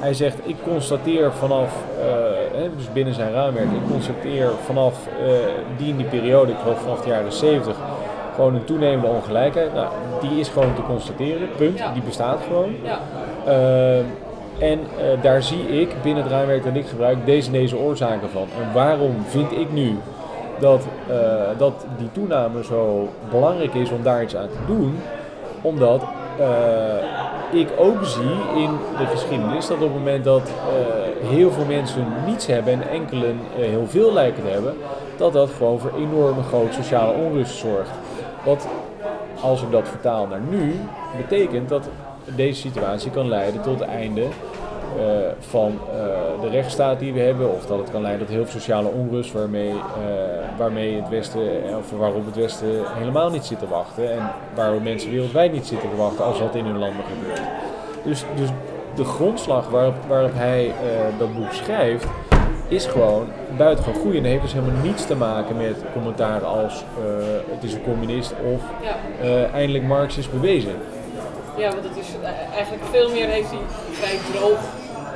[SPEAKER 3] hij zegt, ik constateer vanaf, eh, hè, dus binnen zijn raamwerk, ik constateer vanaf eh, die in die periode, ik geloof vanaf de jaren 70, gewoon een toenemende ongelijkheid. Nou, die is gewoon te constateren, punt.
[SPEAKER 2] Ja.
[SPEAKER 3] Die bestaat gewoon.
[SPEAKER 2] ja,
[SPEAKER 3] en eh, daar zie ik binnen het raamwerk dat ik gebruik deze en deze oorzaken van. En waarom vind ik nu dat, eh, dat die toename zo belangrijk is om daar iets aan te doen? Omdat eh, ik ook zie in de geschiedenis dat op het moment dat heel veel mensen niets hebben en enkelen heel veel lijken te hebben, dat dat gewoon voor enorme grote sociale onrust zorgt. Wat als ik dat vertaal naar nu, betekent dat deze situatie kan leiden tot het einde eh, van eh, de rechtsstaat die we hebben. Of dat het kan leiden tot heel veel sociale onrust waarmee, eh, waarmee het Westen, of waarop het Westen helemaal niet zit te wachten. En waarop mensen wereldwijd niet zitten te wachten als dat in hun landen gebeurt. Dus, dus de grondslag waarop, waarop hij dat boek schrijft, is gewoon buitengewoon goed. En dat heeft dus helemaal niets te maken met commentaren als eh, het is een communist of eindelijk Marx is bewezen.
[SPEAKER 2] Ja, want het is eh, eigenlijk veel meer heeft hij vrij droog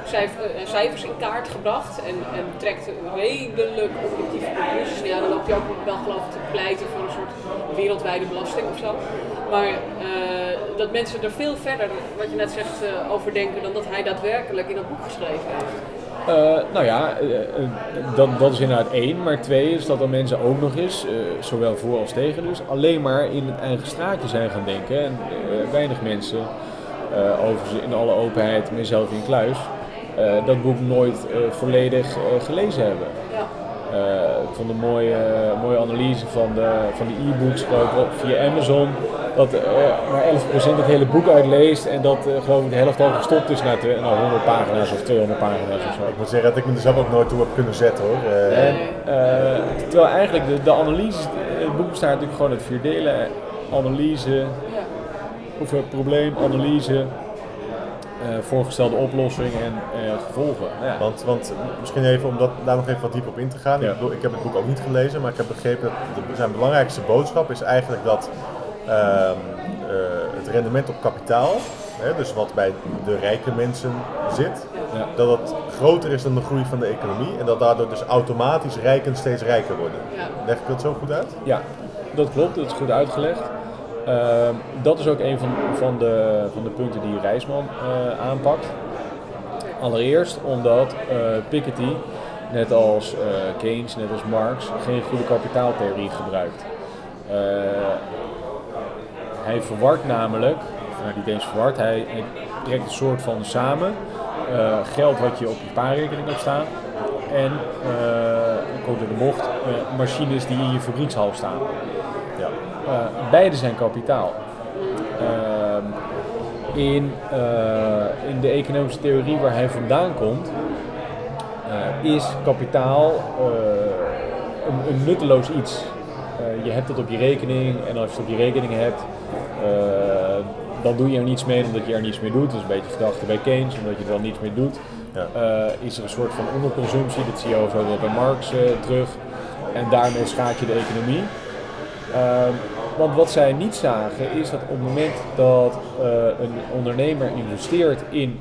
[SPEAKER 2] cijf- eh, cijfers in kaart gebracht en, en trekt redelijk objectieve conclusies. Ja, dan loopt hij ook wel geloof ik te pleiten voor een soort wereldwijde belasting of zo. Maar eh, dat mensen er veel verder, wat je net zegt, eh, over denken dan dat hij daadwerkelijk in dat boek geschreven heeft.
[SPEAKER 3] Eh, nou ja, eh, eh, dat, dat is inderdaad één. Maar twee is dat er mensen ook nog eens, zowel voor als tegen dus, alleen maar in het eigen straatje zijn gaan denken. En weinig mensen, overigens in alle openheid, mezelf in kluis, dat boek nooit volledig gelezen hebben. Eh, ik vond een mooie, mooie analyse van de, van de e-books ik, via Amazon. Dat eh, maar 11% het hele boek uitleest en dat eh, geloof ik de helft al gestopt is na te- nou, 100 pagina's of 200 pagina's of zo.
[SPEAKER 1] Ik moet zeggen dat ik me er zelf ook nooit toe heb kunnen zetten hoor. Eh,
[SPEAKER 3] En, eh, terwijl eigenlijk de, de analyse, het boek bestaat natuurlijk gewoon uit vier delen. Analyse, of eh, probleem, analyse, eh, voorgestelde oplossing en eh, gevolgen. Ja.
[SPEAKER 1] Want, want misschien even om dat, daar nog even wat dieper op in te gaan.
[SPEAKER 3] Ja.
[SPEAKER 1] Ik, bedoel, ik heb het boek ook niet gelezen, maar ik heb begrepen dat de- zijn belangrijkste boodschap is eigenlijk dat eh, het rendement op kapitaal hè, dus wat bij de rijke mensen zit,
[SPEAKER 3] Ja.
[SPEAKER 1] dat het groter is dan de groei van de economie en dat daardoor dus automatisch rijken steeds rijker worden.
[SPEAKER 2] Ja.
[SPEAKER 1] Leg ik dat zo goed uit?
[SPEAKER 3] Ja, dat klopt, dat is goed uitgelegd. Ehm, dat is ook een van, van, de, van de punten die Rijsman eh, aanpakt. Allereerst omdat eh, Piketty, net als eh, Keynes, net als Marx, geen goede kapitaaltheorie gebruikt. Hij verwart namelijk, nou niet eens hij, trekt een soort van samen eh, geld wat je op je spaarrekening hebt staan en, eh ik hoorde de mocht, eh, machines die in je fabriekshal staan.
[SPEAKER 1] Ja.
[SPEAKER 3] Beide zijn kapitaal. Ehm, in, in de economische theorie waar hij vandaan komt, is kapitaal een nutteloos iets. Je hebt het op je rekening en als je het op je rekening hebt, eh, dan doe je er niets mee omdat je er niets mee doet. Dat is een beetje gedachte bij Keynes, omdat je er dan niets mee doet.
[SPEAKER 1] Ja.
[SPEAKER 3] Eh, is er een soort van onderconsumptie, dat zie je ook wel bij Marx eh, terug. En daarmee schaak je de economie. Ehm, want wat zij niet zagen is dat op het moment dat eh, een ondernemer investeert in,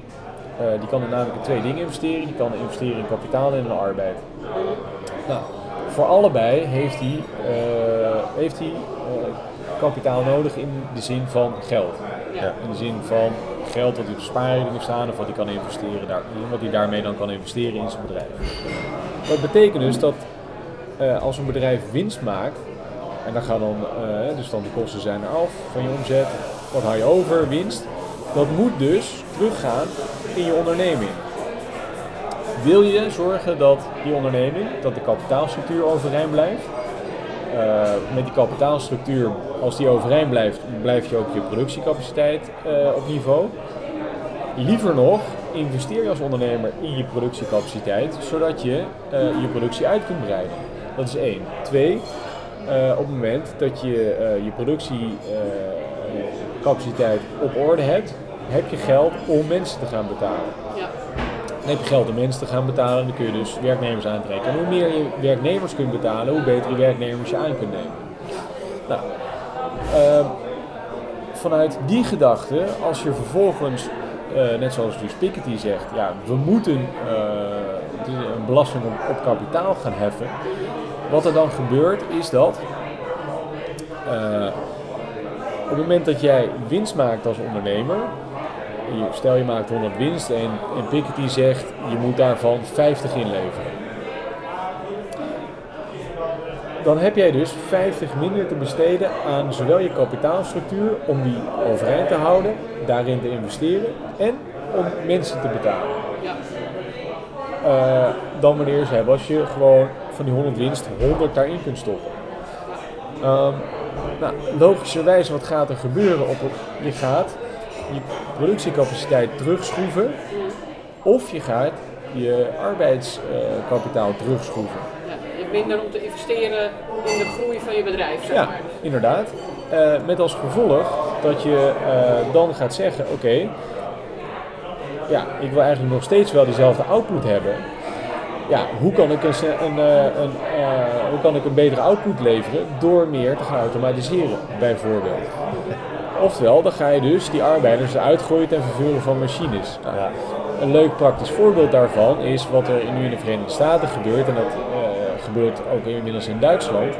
[SPEAKER 3] eh, die kan er namelijk in twee dingen investeren. Die kan investeren in kapitaal en in arbeid. Nou, voor allebei heeft hij, eh, heeft hij eh, kapitaal nodig in de zin van geld.
[SPEAKER 2] Ja.
[SPEAKER 3] In de zin van geld wat hij op de spaarrekening staan of wat hij kan investeren daar, wat hij daarmee dan kan investeren in zijn bedrijf. Dat betekent dus dat eh, als een bedrijf winst maakt, en dan gaan dan, dus dan de kosten zijn eraf van je omzet, wat hou je over, winst, dat moet dus teruggaan in je onderneming. Wil je zorgen dat die onderneming, dat de kapitaalstructuur overeind blijft, eh, met die kapitaalstructuur, als die overeind blijft, blijf je ook je productiecapaciteit eh, op niveau. Liever nog, investeer je als ondernemer in je productiecapaciteit, zodat je eh, je productie uit kunt breiden. Dat is één. Twee, op het moment dat je je productiecapaciteit op orde hebt, heb je geld om mensen te gaan betalen.
[SPEAKER 2] Ja.
[SPEAKER 3] Dan heb je geld om mensen te gaan betalen, dan kun je dus werknemers aantrekken. En hoe meer je werknemers kunt betalen, hoe beter je werknemers je aan kunt nemen. Nou, ehm, vanuit die gedachte, als je vervolgens, eh, net zoals dus Piketty zegt, ja, we moeten eh, een belasting op, op kapitaal gaan heffen. Wat er dan gebeurt is dat eh, op het moment dat jij winst maakt als ondernemer, stel je maakt 100 winst en, en Piketty zegt je moet daarvan 50 inleveren. Dan heb jij dus 50 minder te besteden aan zowel je kapitaalstructuur om die overeind te houden, daarin te investeren en om mensen te betalen. Eh, dan wanneer ze hebben als je gewoon van die 100 winst 100 daarin kunt stoppen. Ehm, nou, logischerwijs, wat gaat er gebeuren? Op, je gaat je productiecapaciteit terugschroeven of je gaat je arbeidskapitaal terugschroeven.
[SPEAKER 2] Ja. Je hebt minder om te investeren in de groei van je bedrijf, zeg
[SPEAKER 3] Ja,
[SPEAKER 2] maar.
[SPEAKER 3] inderdaad. Eh, met als gevolg dat je eh, dan gaat zeggen, oké, ja, ik wil eigenlijk nog steeds wel diezelfde output hebben. Ja, hoe kan ik een, een, eh, een, hoe kan ik een betere output leveren door meer te gaan automatiseren, bijvoorbeeld. Oftewel, dan ga je dus die arbeiders eruit gooien ten vervuren van machines. Nou,
[SPEAKER 1] Ja.
[SPEAKER 3] een leuk praktisch voorbeeld daarvan is wat er nu in de Verenigde Staten gebeurt. En dat eh, gebeurt ook inmiddels in Duitsland.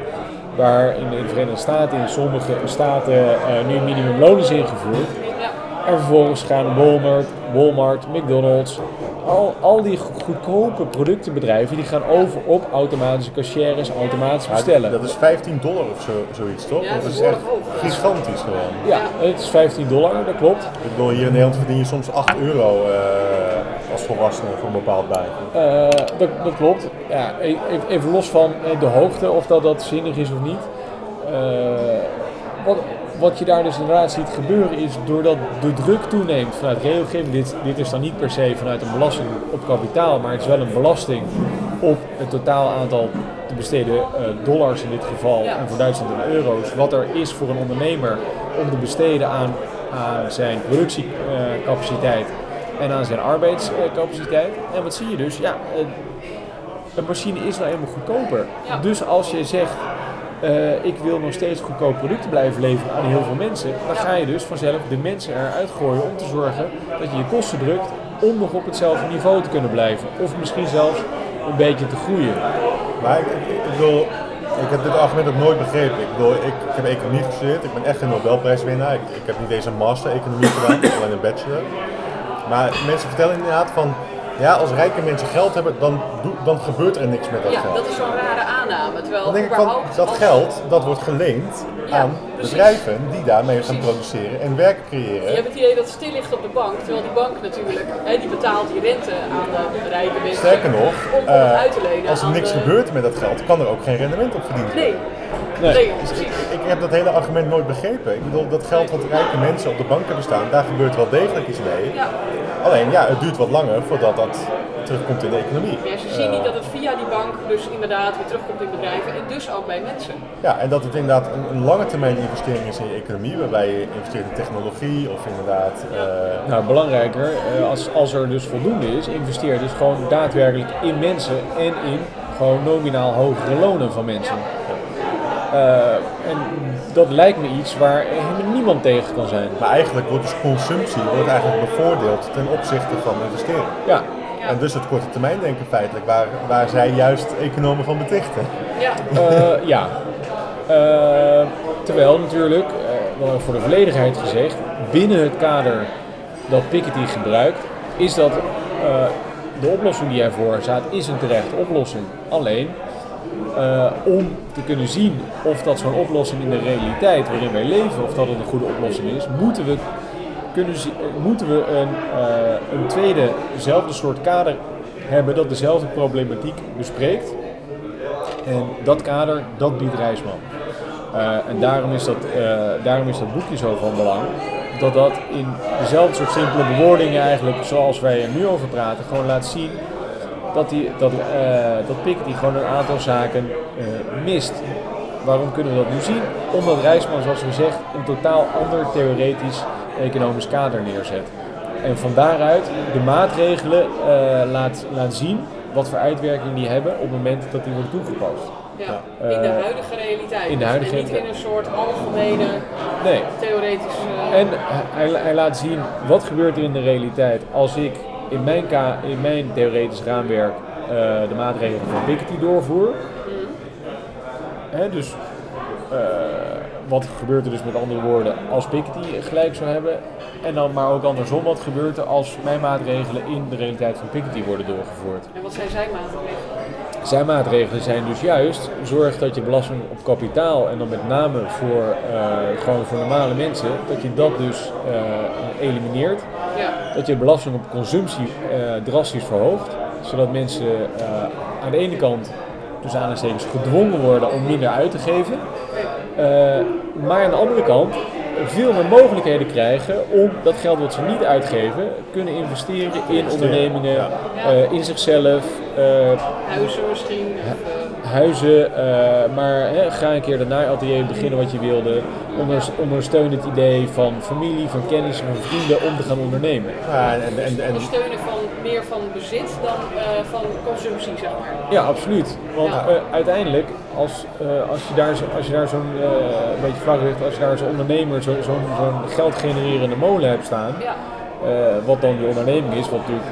[SPEAKER 3] Waar in de Verenigde Staten in sommige staten eh, nu minimumloon is ingevoerd.
[SPEAKER 2] Ja.
[SPEAKER 3] En vervolgens gaan Walmart, Walmart, McDonald's, al, al die go- goedkope productenbedrijven die gaan over op automatische cashiers, automatisch
[SPEAKER 1] Ja,
[SPEAKER 3] bestellen.
[SPEAKER 1] dat is 15 dollar of zo, zoiets, toch?
[SPEAKER 2] Ja,
[SPEAKER 1] dat
[SPEAKER 2] dat
[SPEAKER 1] is echt gigantisch gewoon.
[SPEAKER 3] Ja, het is 15 dollar, dat klopt.
[SPEAKER 1] Ik bedoel, hier in Nederland verdien je soms 8 euro eh, als volwassene voor een bepaald baantje.
[SPEAKER 3] Eh, dat, dat klopt. Ja, e- e- even los van eh, de hoogte, of dat, dat zinnig is of niet. Eh, wat, wat je daar dus inderdaad ziet gebeuren is doordat de druk toeneemt vanuit regelgeving. Dit, dit is dan niet per se vanuit een belasting op kapitaal, maar het is wel een belasting op het totaal aantal te besteden eh, dollars in dit geval
[SPEAKER 2] Ja.
[SPEAKER 3] en voor Duitsland euro's. Wat er is voor een ondernemer om te besteden aan, aan zijn productiecapaciteit en aan zijn arbeidscapaciteit. En wat zie je dus? Ja, eh, een machine is nou eenmaal goedkoper.
[SPEAKER 2] Ja.
[SPEAKER 3] Dus als je zegt, eh, ik wil nog steeds goedkoop producten blijven leveren aan heel veel mensen, dan ga je dus vanzelf de mensen eruit gooien om te zorgen dat je je kosten drukt om nog op hetzelfde niveau te kunnen blijven. Of misschien zelfs een beetje te groeien.
[SPEAKER 1] Maar ik, ik, ik bedoel, ik heb dit argument ook nooit begrepen. Ik bedoel, ik, heb economie gestudeerd, ik ben echt een Nobelprijswinnaar. Ik, ik heb niet deze master economie gedaan, alleen een bachelor. Maar mensen vertellen inderdaad van, ja, als rijke mensen geld hebben, dan, dan gebeurt er niks met dat
[SPEAKER 2] Ja,
[SPEAKER 1] geld.
[SPEAKER 2] dat is zo'n rare aanname. Terwijl
[SPEAKER 1] Dan denk ik van, dat
[SPEAKER 2] als-
[SPEAKER 1] geld, dat wordt geleend
[SPEAKER 2] Ja,
[SPEAKER 1] aan
[SPEAKER 2] precies.
[SPEAKER 1] bedrijven die daarmee gaan produceren en werk
[SPEAKER 2] Je
[SPEAKER 1] creëren.
[SPEAKER 2] hebt het idee dat het stil ligt op de bank, terwijl die bank natuurlijk, hè, die betaalt die rente aan de rijke mensen.
[SPEAKER 1] Sterker nog,
[SPEAKER 2] om, om het
[SPEAKER 1] eh,
[SPEAKER 2] uit te lenen.
[SPEAKER 1] als er niks
[SPEAKER 2] de-
[SPEAKER 1] gebeurt met dat geld, kan er ook geen rendement op verdiend worden.
[SPEAKER 2] Nee,
[SPEAKER 3] Nee.
[SPEAKER 2] nee,
[SPEAKER 1] Dus ik, heb dat hele argument nooit begrepen. Ik bedoel, dat geld wat rijke mensen op de bank hebben staan, daar gebeurt wel degelijk iets mee.
[SPEAKER 2] Ja.
[SPEAKER 1] Alleen, ja, het duurt wat langer voordat dat terugkomt in de economie.
[SPEAKER 2] Maar ja, ze zien niet dat het via die bank dus inderdaad weer terugkomt in bedrijven en dus ook bij mensen.
[SPEAKER 1] Ja, en dat het inderdaad een, een lange termijn investering is in je economie, waarbij je investeert in technologie of inderdaad... eh,
[SPEAKER 3] Nou, belangrijker, eh, als, als er dus voldoende is, investeer dus gewoon daadwerkelijk in mensen en in gewoon nominaal hogere lonen van mensen. Eh, en dat lijkt me iets waar helemaal niemand tegen kan zijn.
[SPEAKER 1] maar eigenlijk wordt dus consumptie wordt eigenlijk bevoordeeld ten opzichte van investeren.
[SPEAKER 3] Ja,
[SPEAKER 2] Ja.
[SPEAKER 1] En dus het korte termijn denken feitelijk, waar, waar zij juist economen van betichten.
[SPEAKER 2] Ja,
[SPEAKER 3] Eh, ja. Eh, terwijl natuurlijk, eh, wel voor de volledigheid gezegd, binnen het kader dat Piketty gebruikt, is dat eh, de oplossing die hij voor staat, is een terechte oplossing. Alleen, eh, om te kunnen zien of dat zo'n oplossing in de realiteit waarin wij leven, of dat het een goede oplossing is, moeten we, kunnen, moeten we een, eh, een tweede, dezelfde soort kader hebben dat dezelfde problematiek bespreekt. En dat kader, dat biedt Rijsman. Eh, en daarom is, dat, daarom is dat boekje zo van belang. Dat dat in dezelfde soort simpele bewoordingen eigenlijk, zoals wij er nu over praten, gewoon laat zien dat, die, dat, eh dat Piketty gewoon een aantal zaken eh, mist. Waarom kunnen we dat nu zien? Omdat Rijsman, zoals gezegd, een totaal ander theoretisch economisch kader neerzet. En van daaruit de maatregelen eh, laat, laat zien wat voor uitwerking die hebben op het moment dat die worden toegepast.
[SPEAKER 2] ja. in de huidige realiteit.
[SPEAKER 3] in de huidige
[SPEAKER 2] en niet in een soort algemene
[SPEAKER 3] Nee,
[SPEAKER 2] theoretische...
[SPEAKER 3] En hij, hij laat zien wat gebeurt er in de realiteit als ik in mijn, in mijn theoretisch raamwerk eh, de maatregelen van Piketty doorvoer. Hè, dus eh, wat gebeurt er dus met andere woorden als Piketty gelijk zou hebben? En dan maar ook andersom, wat gebeurt er als mijn maatregelen in de realiteit van Piketty worden doorgevoerd?
[SPEAKER 2] En wat zijn zijn maatregelen?
[SPEAKER 3] Zijn maatregelen zijn dus juist, zorg dat je belasting op kapitaal en dan met name voor, eh, gewoon voor normale mensen, dat je dat dus eh, elimineert.
[SPEAKER 2] Ja,
[SPEAKER 3] Dat je de belasting op consumptie eh, drastisch verhoogt, zodat mensen aan de ene kant dus aanstekens gedwongen worden om minder uit te geven, maar aan de andere kant veel meer mogelijkheden krijgen om dat geld wat ze niet uitgeven, kunnen investeren in ondernemingen,
[SPEAKER 1] ja.
[SPEAKER 3] eh, in zichzelf, eh,
[SPEAKER 2] huizen misschien. Of, eh,
[SPEAKER 3] huizen, eh, maar hè, ga een keer daarna atelier beginnen wat je wilde. Onder, ondersteun het idee van familie, van kennissen, van vrienden om te gaan ondernemen.
[SPEAKER 1] Ja, en, en, en,
[SPEAKER 2] ondersteunen van meer van bezit dan eh, van consumptie, zeg maar.
[SPEAKER 3] Ja, absoluut. Want
[SPEAKER 2] Ja.
[SPEAKER 3] eh, uiteindelijk, als, eh, als je daar, zo- als je daar zo'n, een beetje vlak zegt, als je daar zo'n ondernemer, zo- zo'n zo'n geld genererende molen hebt staan,
[SPEAKER 2] Ja,
[SPEAKER 3] wat dan die onderneming is, wat natuurlijk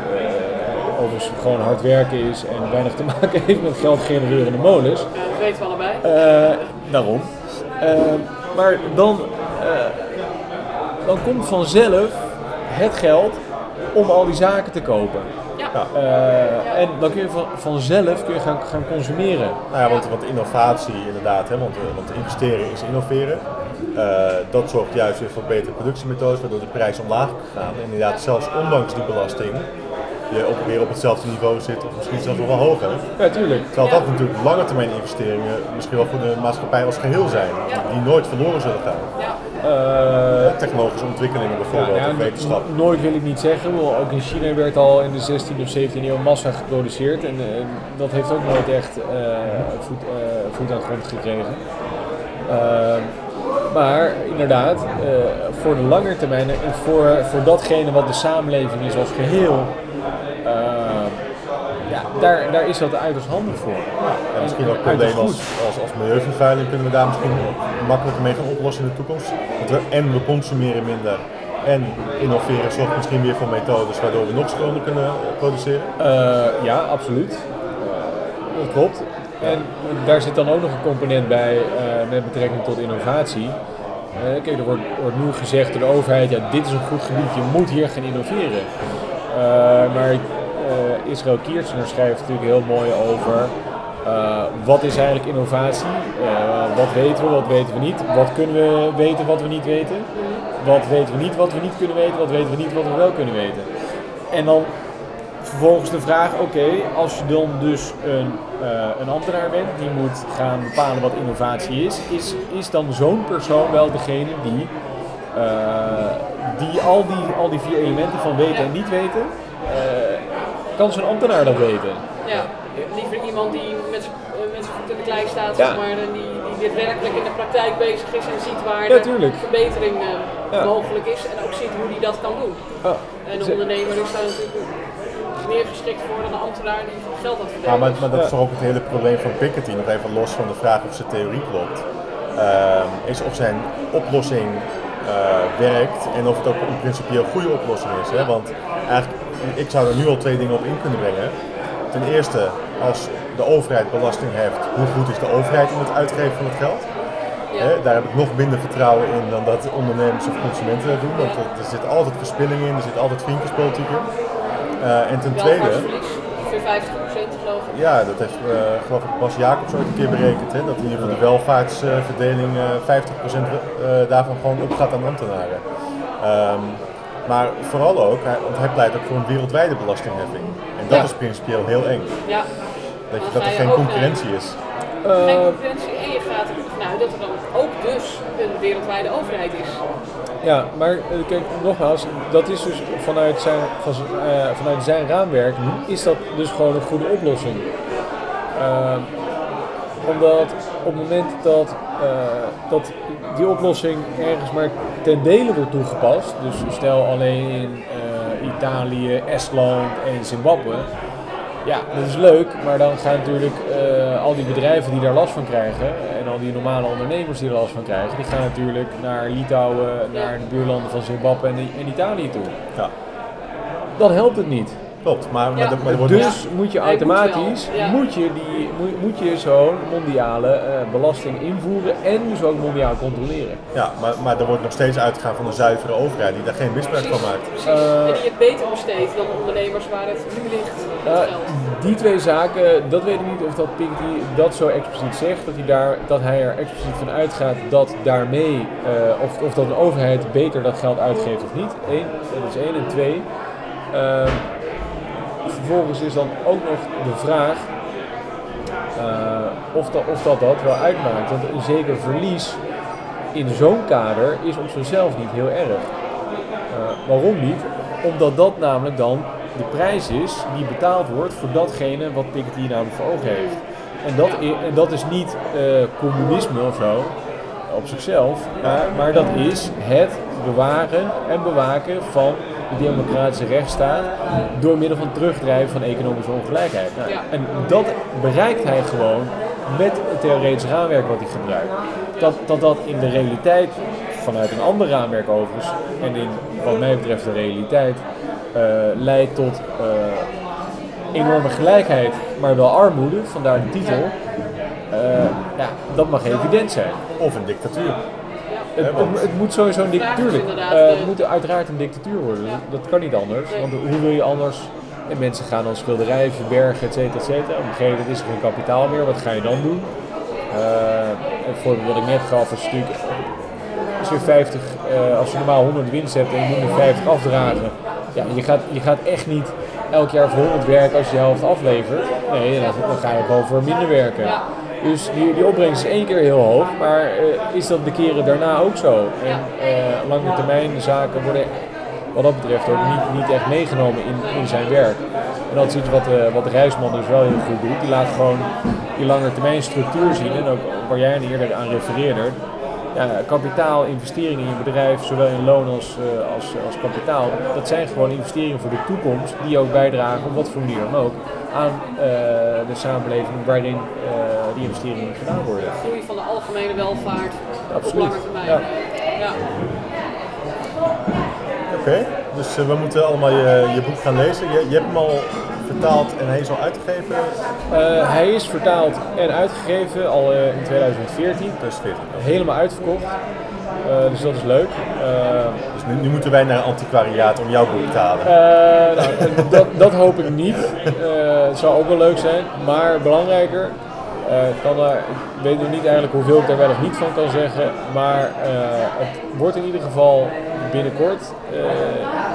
[SPEAKER 3] overigens gewoon hard werken is en weinig te [laughs] maken heeft met geld genererende molens.
[SPEAKER 2] ja dat weten we allebei.
[SPEAKER 3] Daarom. Maar dan, dan komt vanzelf het geld om al die zaken te kopen.
[SPEAKER 2] Ja,
[SPEAKER 3] Eh, en dan kun je van, vanzelf kun je gaan, gaan consumeren.
[SPEAKER 1] Nou ja, want, want innovatie inderdaad, hè, want, eh, want investeren is innoveren. Eh, dat zorgt juist weer voor betere productiemethodes, waardoor de prijs omlaag kan gaan. En inderdaad, zelfs ondanks die belasting, je ook weer op hetzelfde niveau zit, of misschien zelfs nog wel hoger.
[SPEAKER 3] Ja, tuurlijk.
[SPEAKER 1] Terwijl
[SPEAKER 2] Ja.
[SPEAKER 1] dat natuurlijk lange termijn investeringen misschien wel voor de maatschappij als geheel zijn,
[SPEAKER 2] Ja.
[SPEAKER 1] die nooit verloren zullen gaan.
[SPEAKER 3] Eh,
[SPEAKER 1] Technologische ontwikkelingen bijvoorbeeld,
[SPEAKER 3] ja,
[SPEAKER 1] wetenschap.
[SPEAKER 3] nooit wil ik niet zeggen. Ook in China werd al in de 16e of 17e eeuw massa geproduceerd. En eh, dat heeft ook nooit echt eh, voet, voet aan de grond gekregen. Maar inderdaad, voor de lange termijn en voor, voor datgene wat de samenleving is als geheel, eh, daar, daar is dat uiterst handig voor.
[SPEAKER 1] En misschien ook problemen als,
[SPEAKER 3] goed.
[SPEAKER 1] als, als milieuvervuiling kunnen we daar misschien makkelijker mee gaan oplossen in de toekomst. Want we, en we consumeren minder en innoveren zorgt misschien weer voor methodes waardoor we nog schoner kunnen produceren.
[SPEAKER 3] Eh, ja, absoluut. Eh, dat klopt. En daar zit dan ook nog een component bij eh, met betrekking tot innovatie. Kijk, er wordt, wordt nu gezegd door de overheid, ja, dit is een goed gebied, je moet hier gaan innoveren. Maar eh, Israël Kiertsener schrijft natuurlijk heel mooi over eh, wat is eigenlijk innovatie, Eh, wat weten we, wat weten we niet, wat kunnen we weten, wat we niet weten, wat weten we niet, wat we niet kunnen weten, wat weten we niet, wat we wel kunnen weten. En dan vervolgens de vraag, oké, als je dan dus een, een ambtenaar bent die moet gaan bepalen wat innovatie is, is, is dan zo'n persoon wel degene die, die, al die al die vier elementen van weten en niet weten, kan zo'n ambtenaar dat weten?
[SPEAKER 2] Ja, liever iemand die met z'n eh, met zijn voet in de klei staat,
[SPEAKER 3] Ja.
[SPEAKER 2] zeg maar, en die, die dit werkelijk in de praktijk bezig is en ziet waar
[SPEAKER 3] Ja,
[SPEAKER 2] de verbetering eh,
[SPEAKER 3] Ja.
[SPEAKER 2] mogelijk is en ook ziet hoe die dat kan doen.
[SPEAKER 3] Oh,
[SPEAKER 2] En de ondernemer is daar natuurlijk meer geschikt voor dan een ambtenaar die geld aan het
[SPEAKER 1] Ja, maar, maar dat is toch ook het hele probleem van Piketty, nog even los van de vraag of zijn theorie klopt. Ehm, is of zijn oplossing eh, werkt en of het ook een principieel goede oplossing is. Hè? Want eigenlijk, ik zou er nu al twee dingen op in kunnen brengen. Ten eerste, als de overheid belasting heft, hoe goed is de overheid in het uitgeven van het geld?
[SPEAKER 2] Ja.
[SPEAKER 1] Daar heb ik nog minder vertrouwen in dan dat ondernemers of consumenten dat doen. Want er, er zit altijd verspilling in, er zit altijd vriendjespolitiek in. Eh, en ten tweede,
[SPEAKER 2] Welvaartsverlies, ongeveer 50% geloof ik.
[SPEAKER 1] ja, dat heeft eh, geloof ik Bas Jacobs ooit een keer berekend. Hè, dat in ieder geval de welvaartsverdeling eh 50% eh, daarvan gewoon opgaat aan ambtenaren. Ehm, maar vooral ook, hij, want hij pleit ook voor een wereldwijde belastingheffing. En dat
[SPEAKER 2] Ja.
[SPEAKER 1] is principieel heel eng.
[SPEAKER 2] Ja.
[SPEAKER 1] Dat, je,
[SPEAKER 2] Dan
[SPEAKER 1] dat
[SPEAKER 2] ga
[SPEAKER 1] er geen concurrentie is.
[SPEAKER 2] Geen
[SPEAKER 3] Eh,
[SPEAKER 2] concurrentie en je gaat ervan uit dat er dan ook dus een wereldwijde overheid is.
[SPEAKER 3] Ja, maar eh, kijk, nogmaals, dat is dus vanuit zijn, van, eh, vanuit zijn raamwerk is dat dus gewoon een goede oplossing. Ehm, omdat op het moment dat, eh, dat die oplossing ergens maar ten dele wordt toegepast, dus stel alleen in eh, Italië, Estland en Zimbabwe, ja, dat is leuk, maar dan gaan natuurlijk eh, al die bedrijven die daar last van krijgen en al die normale ondernemers die er last van krijgen, die gaan natuurlijk naar Litouwen, naar de buurlanden van Zimbabwe en, en Italië toe.
[SPEAKER 1] Ja,
[SPEAKER 3] Dan helpt het niet.
[SPEAKER 1] Klopt. Maar, maar,
[SPEAKER 2] Ja.
[SPEAKER 1] maar er wordt
[SPEAKER 3] Dus moet je
[SPEAKER 2] moet
[SPEAKER 3] automatisch
[SPEAKER 2] wel, ja.
[SPEAKER 3] moet je die, moet, moet je zo'n mondiale eh, belasting invoeren en dus ook mondiaal controleren.
[SPEAKER 1] Ja, maar, maar er wordt nog steeds uitgegaan van een zuivere overheid die daar geen misbruik van maakt.
[SPEAKER 2] Precies.
[SPEAKER 3] Eh,
[SPEAKER 2] en die het beter besteedt dan ondernemers waar het nu ligt,
[SPEAKER 3] Eh,
[SPEAKER 2] geld.
[SPEAKER 3] die twee zaken, dat weet ik niet of dat Piketty dat zo expliciet zegt, dat hij, daar, dat hij er expliciet van uitgaat dat daarmee, eh, of, of dat een overheid beter dat geld uitgeeft of niet. Eén, dat is één. En twee, ehm, vervolgens is dan ook nog de vraag eh, of, dat, of dat dat wel uitmaakt. Want een zeker verlies in zo'n kader is op zichzelf niet heel erg. Eh, waarom niet? Omdat dat namelijk dan de prijs is die betaald wordt voor datgene wat Piketty namelijk voor ogen heeft. En dat, i- en dat is niet eh, communisme of zo op zichzelf, maar dat is het bewaren en bewaken van de democratische rechtsstaat door middel van terugdrijven van economische ongelijkheid. Nou,
[SPEAKER 2] Ja.
[SPEAKER 3] En dat bereikt hij gewoon met het theoretisch raamwerk wat hij gebruikt. Dat, dat dat in de realiteit, vanuit een ander raamwerk overigens, en in wat mij betreft de realiteit, eh, leidt tot eh, enorme gelijkheid, maar wel armoede, vandaar de titel. Eh, ja, dat mag evident zijn.
[SPEAKER 1] Of een dictatuur.
[SPEAKER 3] Het, het, het moet sowieso een dictatuur
[SPEAKER 2] inderdaad,
[SPEAKER 3] eh,
[SPEAKER 2] eh,
[SPEAKER 3] Het moet uiteraard een dictatuur worden. Dat, dat kan niet anders. Want hoe wil je anders... En mensen gaan dan schilderijen verbergen, et cetera, et cetera. Op een gegeven moment is er geen kapitaal meer. Wat ga je dan doen? Eh, een voorbeeld wat ik net gaf is natuurlijk... Als je 50, eh, als je normaal 100 winst hebt en je moet er 50 afdragen. Ja, je gaat, je gaat echt niet elk jaar voor 100 werken als je de helft aflevert. Nee, dan, dan ga je gewoon voor minder werken. Dus die, die opbrengst is één keer heel hoog, maar eh, is dat de keren daarna ook zo? En eh, lange termijn zaken worden wat dat betreft ook niet, niet echt meegenomen in, in zijn werk. En dat is iets wat, eh, wat Rijsman dus wel heel goed doet. Die laat gewoon die lange termijn structuur zien en ook waar jij eerder aan refereerde. Ja, kapitaal, investeringen in je bedrijf, zowel in loon als, eh, als, als kapitaal, dat zijn gewoon investeringen voor de toekomst die ook bijdragen, op wat voor manier dan ook, aan eh, de samenleving waarin eh, die investeringen gedaan worden.
[SPEAKER 2] Groei van de algemene welvaart op
[SPEAKER 3] Absoluut.
[SPEAKER 2] lange termijn.
[SPEAKER 3] Ja.
[SPEAKER 2] Ja.
[SPEAKER 1] Oké, dus eh, we moeten allemaal je, je boek gaan lezen. Je, je hebt hem al vertaald en hij is al uitgegeven.
[SPEAKER 3] Eh, hij is vertaald en uitgegeven al eh, in 2014.
[SPEAKER 1] Dus 14.
[SPEAKER 3] Helemaal uitverkocht. Eh, dus dat is leuk.
[SPEAKER 1] Dus nu, nu moeten wij naar een antiquariaat om jouw boek te halen.
[SPEAKER 3] Nou, dat, dat hoop ik niet. Het zou ook wel leuk zijn. Maar belangrijker, kan daar, ik weet nog niet eigenlijk hoeveel ik daar wel of niet van kan zeggen. Maar het wordt in ieder geval binnenkort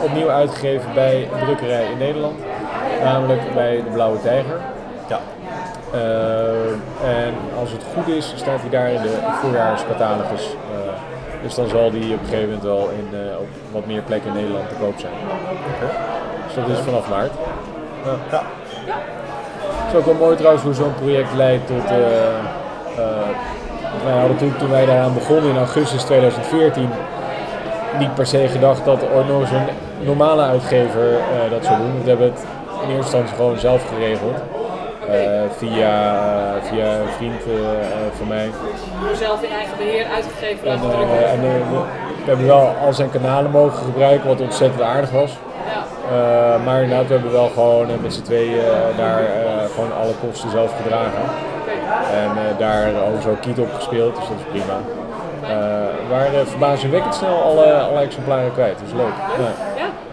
[SPEAKER 3] opnieuw uitgegeven bij een drukkerij in Nederland. Namelijk bij de Blauwe Tijger.
[SPEAKER 1] Ja.
[SPEAKER 3] Eh, en als het goed is, staat hij daar in de voorjaarscatalogus. Eh, dus dan zal die op een gegeven moment wel in, eh, op wat meer plekken in Nederland te koop zijn. Dus dat is vanaf maart.
[SPEAKER 1] ja.
[SPEAKER 3] Het is ook wel mooi trouwens hoe zo'n project leidt tot. wij hadden toen, toen wij daaraan begonnen in augustus 2014 niet per se gedacht dat ooit nog zo'n normale uitgever eh, dat zou doen. We hebben het in eerste instantie gewoon zelf geregeld. Eh, via, via een vriend eh, eh, van mij.
[SPEAKER 2] Zelf in eigen beheer uitgegeven
[SPEAKER 3] En, eh,
[SPEAKER 2] drukken.
[SPEAKER 3] en, eh, we, hebben wel al zijn kanalen mogen gebruiken, wat ontzettend aardig was.
[SPEAKER 2] Ja.
[SPEAKER 3] Eh, maar inderdaad, we hebben wel gewoon eh, met z'n tweeën eh, daar eh, gewoon alle kosten zelf gedragen. En eh, daar ook zo kiet op gespeeld, dus dat is prima. Eh, we waren verbazingwekkend snel alle, alle exemplaren kwijt, dus leuk. Ja.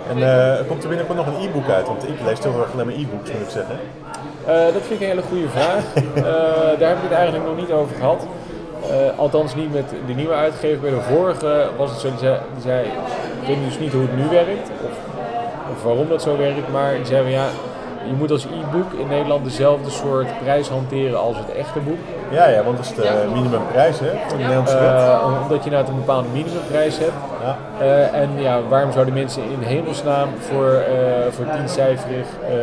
[SPEAKER 1] En eh, komt er binnenkort nog een e-book uit? Want ik lees heel erg alleen maar e-books, moet ik zeggen.
[SPEAKER 3] Eh, dat vind ik een hele goede vraag. [laughs] Eh, daar heb ik het eigenlijk nog niet over gehad. Eh, althans niet met de nieuwe uitgever. Bij de vorige was het zo, die zei, die zei ik weet dus niet hoe het nu werkt of, of waarom dat zo werkt, maar die zei van ja, je moet als e-book in Nederland dezelfde soort prijs hanteren als het echte boek.
[SPEAKER 1] Ja, ja, want dat is de minimumprijs hè, voor de
[SPEAKER 2] Ja.
[SPEAKER 1] Nederlandse wet.
[SPEAKER 3] Omdat je nou een bepaalde minimumprijs hebt. Eh, en ja, waarom zouden mensen in hemelsnaam voor, eh voor tiencijferig, eh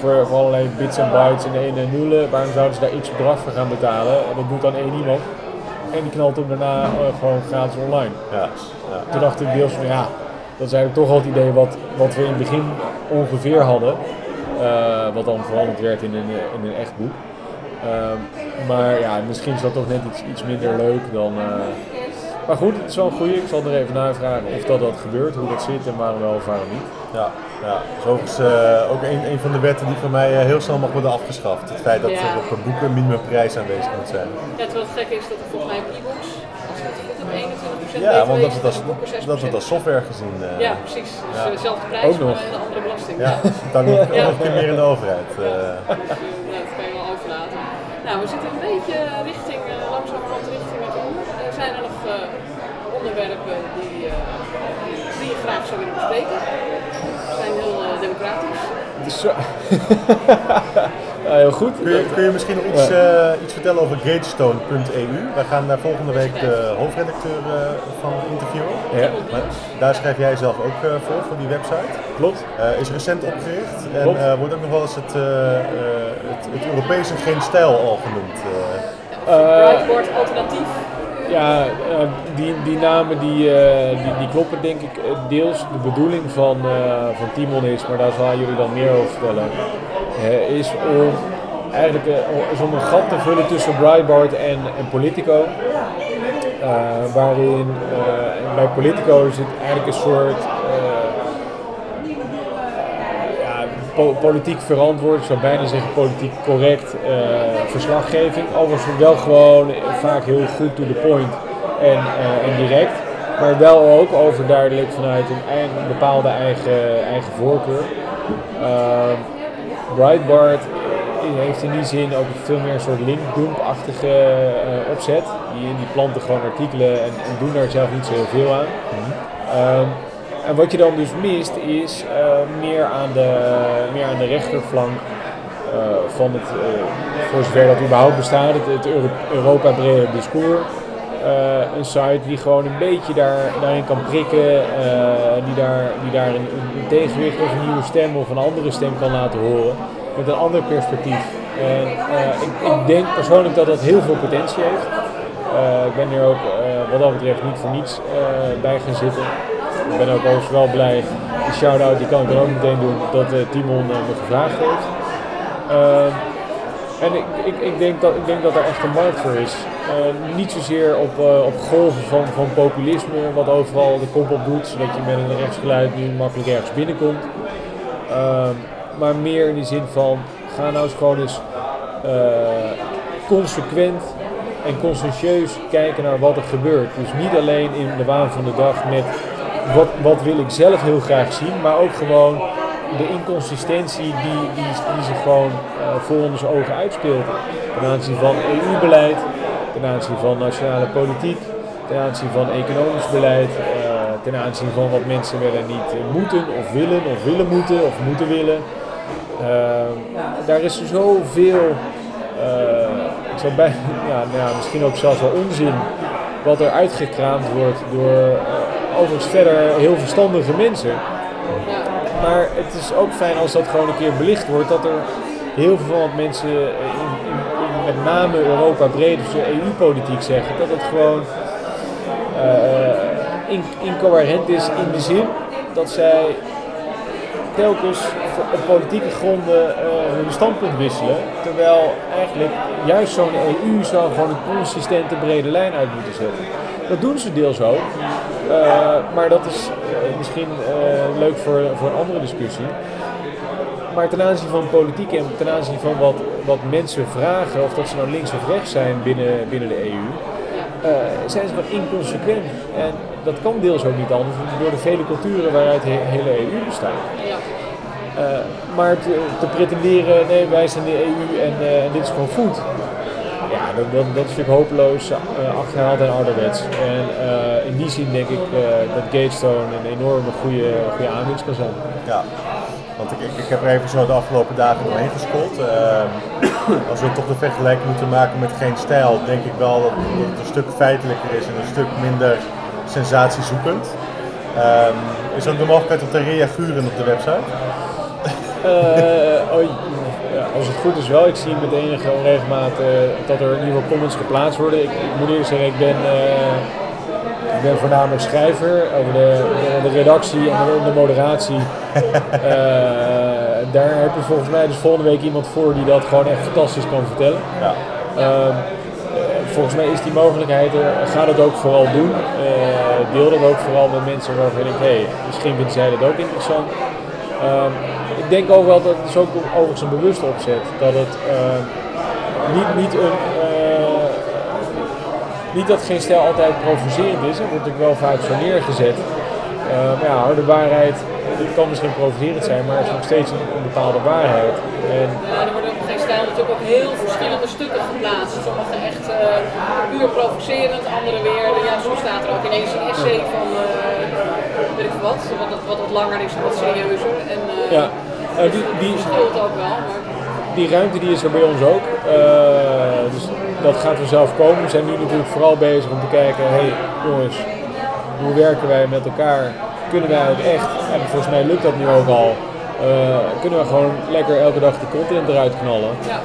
[SPEAKER 3] voor, voor allerlei bits en bytes en ene en nullen, waarom zouden ze daar x bedrag voor gaan betalen? En dat doet dan één iemand. En die knalt hem daarna gewoon gratis online.
[SPEAKER 1] Ja. ja.
[SPEAKER 3] Toen dacht ik deels van ja, dat is eigenlijk toch al het idee wat, wat we in het begin ongeveer hadden. Wat dan veranderd werd in een, in een echt boek. Ehm, maar ja, misschien is dat toch net iets, iets minder leuk dan. Maar goed, het is wel een goeie. Ik zal er even navragen of dat, dat gebeurt, hoe dat zit en waarom wel of waarom niet.
[SPEAKER 1] Ja, ja. Dat is overigens eh, ook een, een van de wetten die voor mij eh, heel snel mag worden afgeschaft. Het feit dat
[SPEAKER 2] Ja.
[SPEAKER 1] er op boeken een minimumprijs aanwezig moet zijn.
[SPEAKER 2] Ja, terwijl het gekke is dat er volgens mij op e-books, als het goed heb, 21%
[SPEAKER 1] Ja, want dat
[SPEAKER 2] is
[SPEAKER 1] als,
[SPEAKER 2] 6%.
[SPEAKER 1] dat het als software gezien. eh,
[SPEAKER 2] Ja, precies. Dus
[SPEAKER 1] Ja.
[SPEAKER 2] dezelfde prijs,
[SPEAKER 3] Ook nog.
[SPEAKER 2] maar een andere belasting.
[SPEAKER 1] ja, dan nog,
[SPEAKER 2] Ja.
[SPEAKER 1] nog een keer meer in de overheid. eh,
[SPEAKER 2] dat kan je wel overlaten. Nou, we zitten een beetje richting, zou willen bespreken. We zijn heel eh, democratisch.
[SPEAKER 3] Dus zo. [laughs] ja, heel goed.
[SPEAKER 1] kun, je, kun je misschien nog iets, eh, iets vertellen over Gatestone.eu? Wij gaan daar volgende week de hoofdredacteur eh, van interviewen.
[SPEAKER 3] Ja,
[SPEAKER 1] Maar daar schrijf jij zelf ook eh, voor, voor die website.
[SPEAKER 3] klopt.
[SPEAKER 1] Eh, is recent opgericht en eh, wordt ook nog wel eens het, eh, eh, het, het Europese geen stijl al genoemd.
[SPEAKER 2] Whiteboard alternatief.
[SPEAKER 3] Ja, eh, die, die namen die, eh, die, die kloppen denk ik eh, deels. De bedoeling van, van Timon is, maar daar zal jullie dan meer over vertellen, is om eigenlijk is om een gat te vullen tussen Breitbart en, en Politico. Waarin bij Politico het eigenlijk een soort eh, ja, po- politiek verantwoord, ik zou bijna zeggen politiek correct eh, verslaggeving. Overigens wel gewoon vaak heel goed to the point en, eh, en direct. Maar wel ook overduidelijk vanuit een, bepaalde eigen, eigen voorkeur. Ehm, Breitbart heeft in die zin ook veel meer een soort linkdump-achtige eh, opzet. Die, die planten gewoon artikelen en, en doen daar zelf niet zo heel veel aan. Ehm, en wat je dan dus mist is eh, meer, aan de, meer aan de rechterflank eh, van het, eh, voor zover dat überhaupt bestaat, het, het Euro- Europa-brede discours. Een site die gewoon een beetje daar, daarin kan prikken, die daar, die daar een, tegenwicht of een nieuwe stem of een andere stem kan laten horen. Met een ander perspectief. En ik, ik denk persoonlijk dat dat heel veel potentie heeft. Ik ben er ook wat dat betreft niet voor niets bij gaan zitten. Ik ben ook overigens wel blij, een shout-out die kan ik dan ook meteen doen, dat eh, Timon eh, me gevraagd heeft. Ehm, en ik, ik, ik, denk dat, ik denk dat er echt een markt voor is. Eh, niet zozeer op, eh, op golven van, van populisme, wat overal de kop op doet, zodat je met een rechtsgeluid nu makkelijk ergens binnenkomt. Ehm, maar meer in de zin van, ga nou eens gewoon eens consequent en conscientieus kijken naar wat er gebeurt. Dus niet alleen in de waan van de dag met wat, wat wil ik zelf heel graag zien, maar ook gewoon de inconsistentie die, die, zich gewoon eh, voor onze ogen uitspeelt. Ten aanzien van EU-beleid, ten aanzien van nationale politiek, ten aanzien van economisch beleid, eh, ten aanzien van wat mensen wel en niet eh, moeten of willen of willen moeten of moeten willen. Ehm, daar is zoveel, eh, ik zou bij, ja, nou ja, misschien ook zelfs wel onzin, wat er uitgekraamd wordt door eh, overigens verder heel verstandige mensen. Maar het is ook fijn als dat gewoon een keer belicht wordt, dat er heel veel van mensen in, met name Europa breed of EU-politiek zeggen, dat het gewoon eh, in, incoherent is in de zin dat zij telkens op politieke gronden eh, hun standpunt wisselen. Terwijl eigenlijk juist zo'n EU zou gewoon een consistente brede lijn uit moeten zetten. Dat doen ze deels ook. eh, maar dat is eh, misschien eh, leuk voor, voor een andere discussie. Maar ten aanzien van politiek en ten aanzien van wat, wat mensen vragen, of dat ze nou links of rechts zijn binnen, binnen de EU, zijn ze wat inconsequent. En dat kan deels ook niet anders door de vele culturen waaruit de he- hele EU bestaat. Maar te, te pretenderen, nee, wij zijn de EU en, en dit is gewoon goed. Ja, dat, dat, dat is natuurlijk hopeloos eh, achterhaald en ouderwets. En eh, in die zin denk ik eh, dat Gatestone een enorme goede, goede aanwinst kan zijn.
[SPEAKER 1] Ja, want ik, ik, ik heb er even zo de afgelopen dagen doorheen gescrolld. Ehm, als we toch de vergelijking moeten maken met geen stijl, denk ik wel dat, dat het een stuk feitelijker is en een stuk minder sensatiezoekend. Ehm, is er ook de mogelijkheid om te reageren op de website?
[SPEAKER 3] Oh, ja, als het goed is wel. Ik zie met enige onregelmaat eh, dat er in ieder geval comments geplaatst worden. Ik, ik moet eerlijk zeggen, ik ben, eh, ik ben voornamelijk schrijver over de, de, de redactie en de, de moderatie. [laughs] Eh, daar heb je volgens mij dus volgende week iemand voor die dat gewoon echt fantastisch kan vertellen.
[SPEAKER 1] Ja.
[SPEAKER 3] Ehm, eh, volgens mij is die mogelijkheid er. Ga dat ook vooral doen. Deel dat ook vooral met mensen waarvan denkt, hé, hey, misschien vinden zij dat ook interessant. Ehm, ik denk ook wel dat het is ook overigens een bewuste opzet. Dat het ehm, niet, niet een. eh, niet dat geen stijl altijd provocerend is, dat wordt natuurlijk wel vaak zo neergezet. Eh, maar ja, harde waarheid, dit kan misschien provocerend zijn, maar het is nog steeds een, bepaalde waarheid. En
[SPEAKER 2] Ja, er worden op geen stijl natuurlijk ook heel verschillende stukken geplaatst. Sommige echt eh, puur provocerend, andere weer. Ja, soms staat er ook ineens een essay van eh, weet ik wat, wat, wat, wat langer is en wat serieuzer. En eh
[SPEAKER 3] ja, eh, die, die,
[SPEAKER 2] verschilt ook wel. Maar,
[SPEAKER 3] die ruimte die is er bij ons ook. Eh, dus dat gaat vanzelf komen. We zijn nu natuurlijk vooral bezig om te kijken, hé hey, jongens, hoe werken wij met elkaar? Kunnen wij ook echt, en volgens mij lukt dat nu ook al, eh, kunnen we gewoon lekker elke dag de content eruit knallen.
[SPEAKER 2] ja.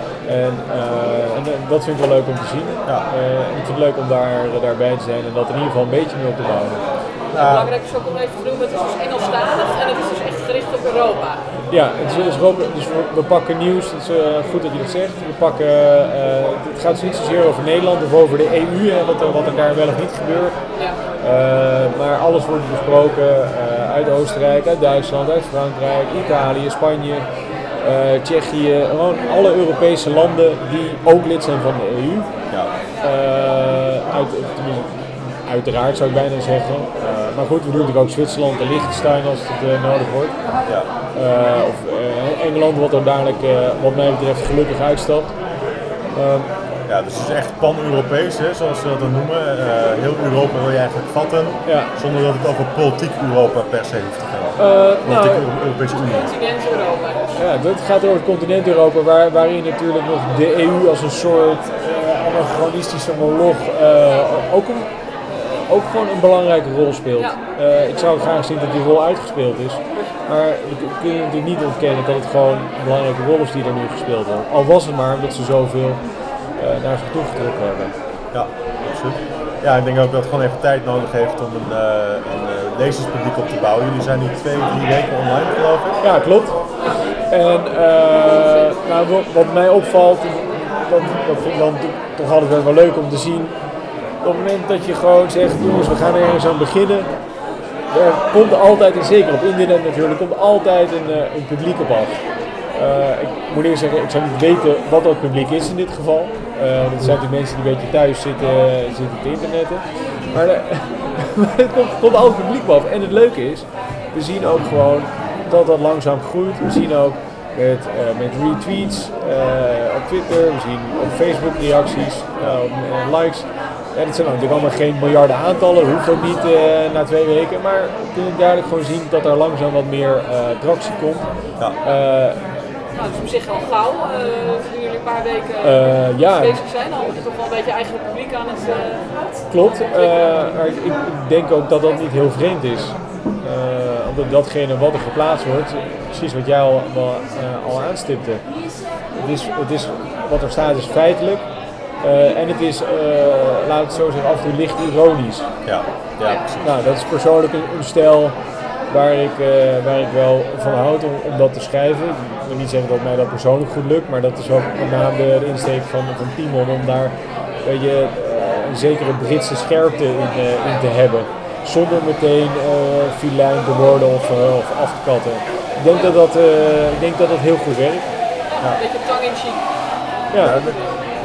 [SPEAKER 3] En, eh, en dat vind ik wel leuk om te zien.
[SPEAKER 1] Ja.
[SPEAKER 3] Eh, en ik vind het leuk om daar, daarbij te zijn en dat in ieder geval een beetje mee op te bouwen.
[SPEAKER 2] Belangrijk is ook om even te noemen, het is dus Engelstalig en het is dus op Europa.
[SPEAKER 3] Ja, het is, het is Rob- dus we, pakken nieuws, het is eh, goed dat je dat zegt. We pakken, eh, het gaat dus niet zozeer over Nederland of over de EU en wat, er- wat er daar wel of niet gebeurt.
[SPEAKER 2] Ja.
[SPEAKER 3] Eh, maar alles wordt besproken eh, uit Oostenrijk, uit Duitsland, uit Frankrijk, Italië, Spanje, eh, Tsjechië. Gewoon alle Europese landen die ook lid zijn van de EU.
[SPEAKER 1] Ja.
[SPEAKER 3] Eh, uit, uiteraard zou ik bijna zeggen. Maar goed, we doen natuurlijk ook Zwitserland en Liechtenstein als het eh, nodig wordt.
[SPEAKER 1] Ja.
[SPEAKER 3] Eh, of eh, Engeland, wat er dadelijk, eh, wat mij betreft, gelukkig uitstapt. Ehm,
[SPEAKER 1] ja, dus het is echt pan-Europees, hè, zoals ze dat dan noemen. Eh, heel Europa wil je eigenlijk vatten,
[SPEAKER 3] ja.
[SPEAKER 1] zonder dat het over politiek Europa per se hoeft te gaan.
[SPEAKER 3] Eh, nou,
[SPEAKER 1] Politiek Euro- Europese Unie.
[SPEAKER 2] Continent Europa
[SPEAKER 3] ja, dat gaat over het continent Europa, waar, waarin natuurlijk nog de EU als een soort eh anachronistische moloch eh, ook, een, ook gewoon een belangrijke rol speelt.
[SPEAKER 2] Ja.
[SPEAKER 3] Eh, ik zou graag zien dat die rol uitgespeeld is. Maar we kun je natuurlijk niet ontkennen dat het gewoon een belangrijke rol is die er nu gespeeld wordt. Al was het maar omdat ze zoveel eh naar zich toe getrokken hebben.
[SPEAKER 1] Ja, absoluut. Ja, ik denk ook dat het gewoon even tijd nodig heeft om een, eh, een, eh, lezerspubliek op te bouwen. Jullie zijn nu twee, drie weken online geloof ik.
[SPEAKER 3] Ja, klopt. En eh, nou, wat, mij opvalt, dat, dat vind ik dan to- toch altijd wel leuk om te zien. Op het moment dat je gewoon zegt, jongens, we gaan er ergens aan beginnen. Er komt altijd, en zeker op internet natuurlijk, komt altijd een, eh, een publiek op af. Eh, ik moet eerst zeggen, ik zou niet weten wat dat publiek is in dit geval. Eh, dat zijn natuurlijk mensen die een beetje thuis zitten, zitten te internetten. [laughs] Maar, het komt, komt altijd publiek op. En het leuke is, we zien ook gewoon dat dat langzaam groeit. We zien ook met, met retweets op Twitter, we zien op Facebook reacties, likes. Ja, dat zijn natuurlijk allemaal geen miljarden aantallen, hoeft ook niet eh, na twee weken. Maar we kunnen duidelijk gewoon zien dat er langzaam wat meer eh tractie komt.
[SPEAKER 1] Ja.
[SPEAKER 3] Eh,
[SPEAKER 2] Nou, dat is op zich al gauw. eh toen jullie een paar weken
[SPEAKER 3] Eh, ja.
[SPEAKER 2] bezig zijn, al toch wel een beetje eigen publiek aan het. eh,
[SPEAKER 3] Klopt, eh, maar ik, ik denk ook dat dat niet heel vreemd is. Eh, omdat datgene wat er geplaatst wordt, precies wat jij al, eh, al aanstipte. Het is, het is, wat er staat is feitelijk. Eh, en het is, eh, laat het zo zeggen, af en toe licht ironisch.
[SPEAKER 1] Ja, ja, precies.
[SPEAKER 3] Nou, dat is persoonlijk een, een stijl waar ik, eh, waar ik wel van houd om, om dat te schrijven. Ik wil niet zeggen dat mij dat persoonlijk goed lukt, maar dat is ook met name de, de insteek van, van Timon om daar weet je, eh, een zekere Britse scherpte in, eh, in te hebben. Zonder meteen eh filijn te worden of, of af te katten. Ik denk dat dat, eh, ik denk dat, dat heel goed werkt.
[SPEAKER 2] Een beetje tang in chic.
[SPEAKER 3] Ja,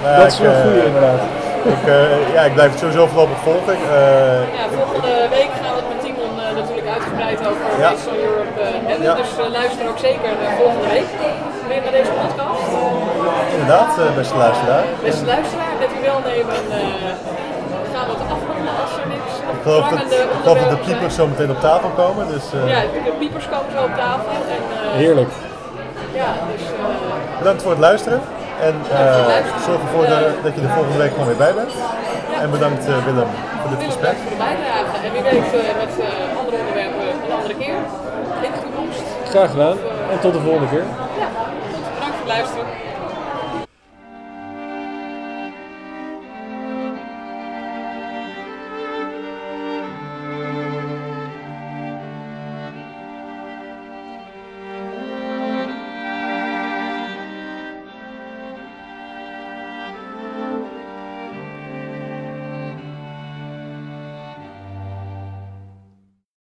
[SPEAKER 1] Nou
[SPEAKER 3] dat is
[SPEAKER 1] ik,
[SPEAKER 3] wel een
[SPEAKER 1] eh,
[SPEAKER 3] inderdaad.
[SPEAKER 1] Ik, eh, ja, ik blijf het sowieso voorlopig volgen. Eh,
[SPEAKER 2] Ja, volgende week gaan we het met Timon eh, natuurlijk uitgebreid over
[SPEAKER 1] Ja.
[SPEAKER 2] Race on Europe hebben.
[SPEAKER 1] Ja.
[SPEAKER 2] Dus luister ook zeker volgende week weer naar deze podcast.
[SPEAKER 1] inderdaad, eh, beste luisteraar.
[SPEAKER 2] Beste luisteraar, met uw welnemen eh, gaan we het afronden als er niks
[SPEAKER 1] Ik geloof dat, ik geloof dat de piepers zo meteen op tafel komen. Dus eh.
[SPEAKER 2] Ja, de piepers komen zo op tafel. En, eh,
[SPEAKER 3] Heerlijk.
[SPEAKER 2] Ja, dus eh,
[SPEAKER 1] bedankt voor het luisteren. En eh, zorg ervoor dat, dat je de volgende week gewoon weer bij bent. En bedankt eh, Willem voor dit gesprek.
[SPEAKER 2] bedankt voor de bijdrage. En wie weet eh, met andere onderwerpen een andere keer in de toekomst.
[SPEAKER 3] Graag gedaan en tot de volgende keer.
[SPEAKER 2] Ja, goed. Bedankt voor het luisteren.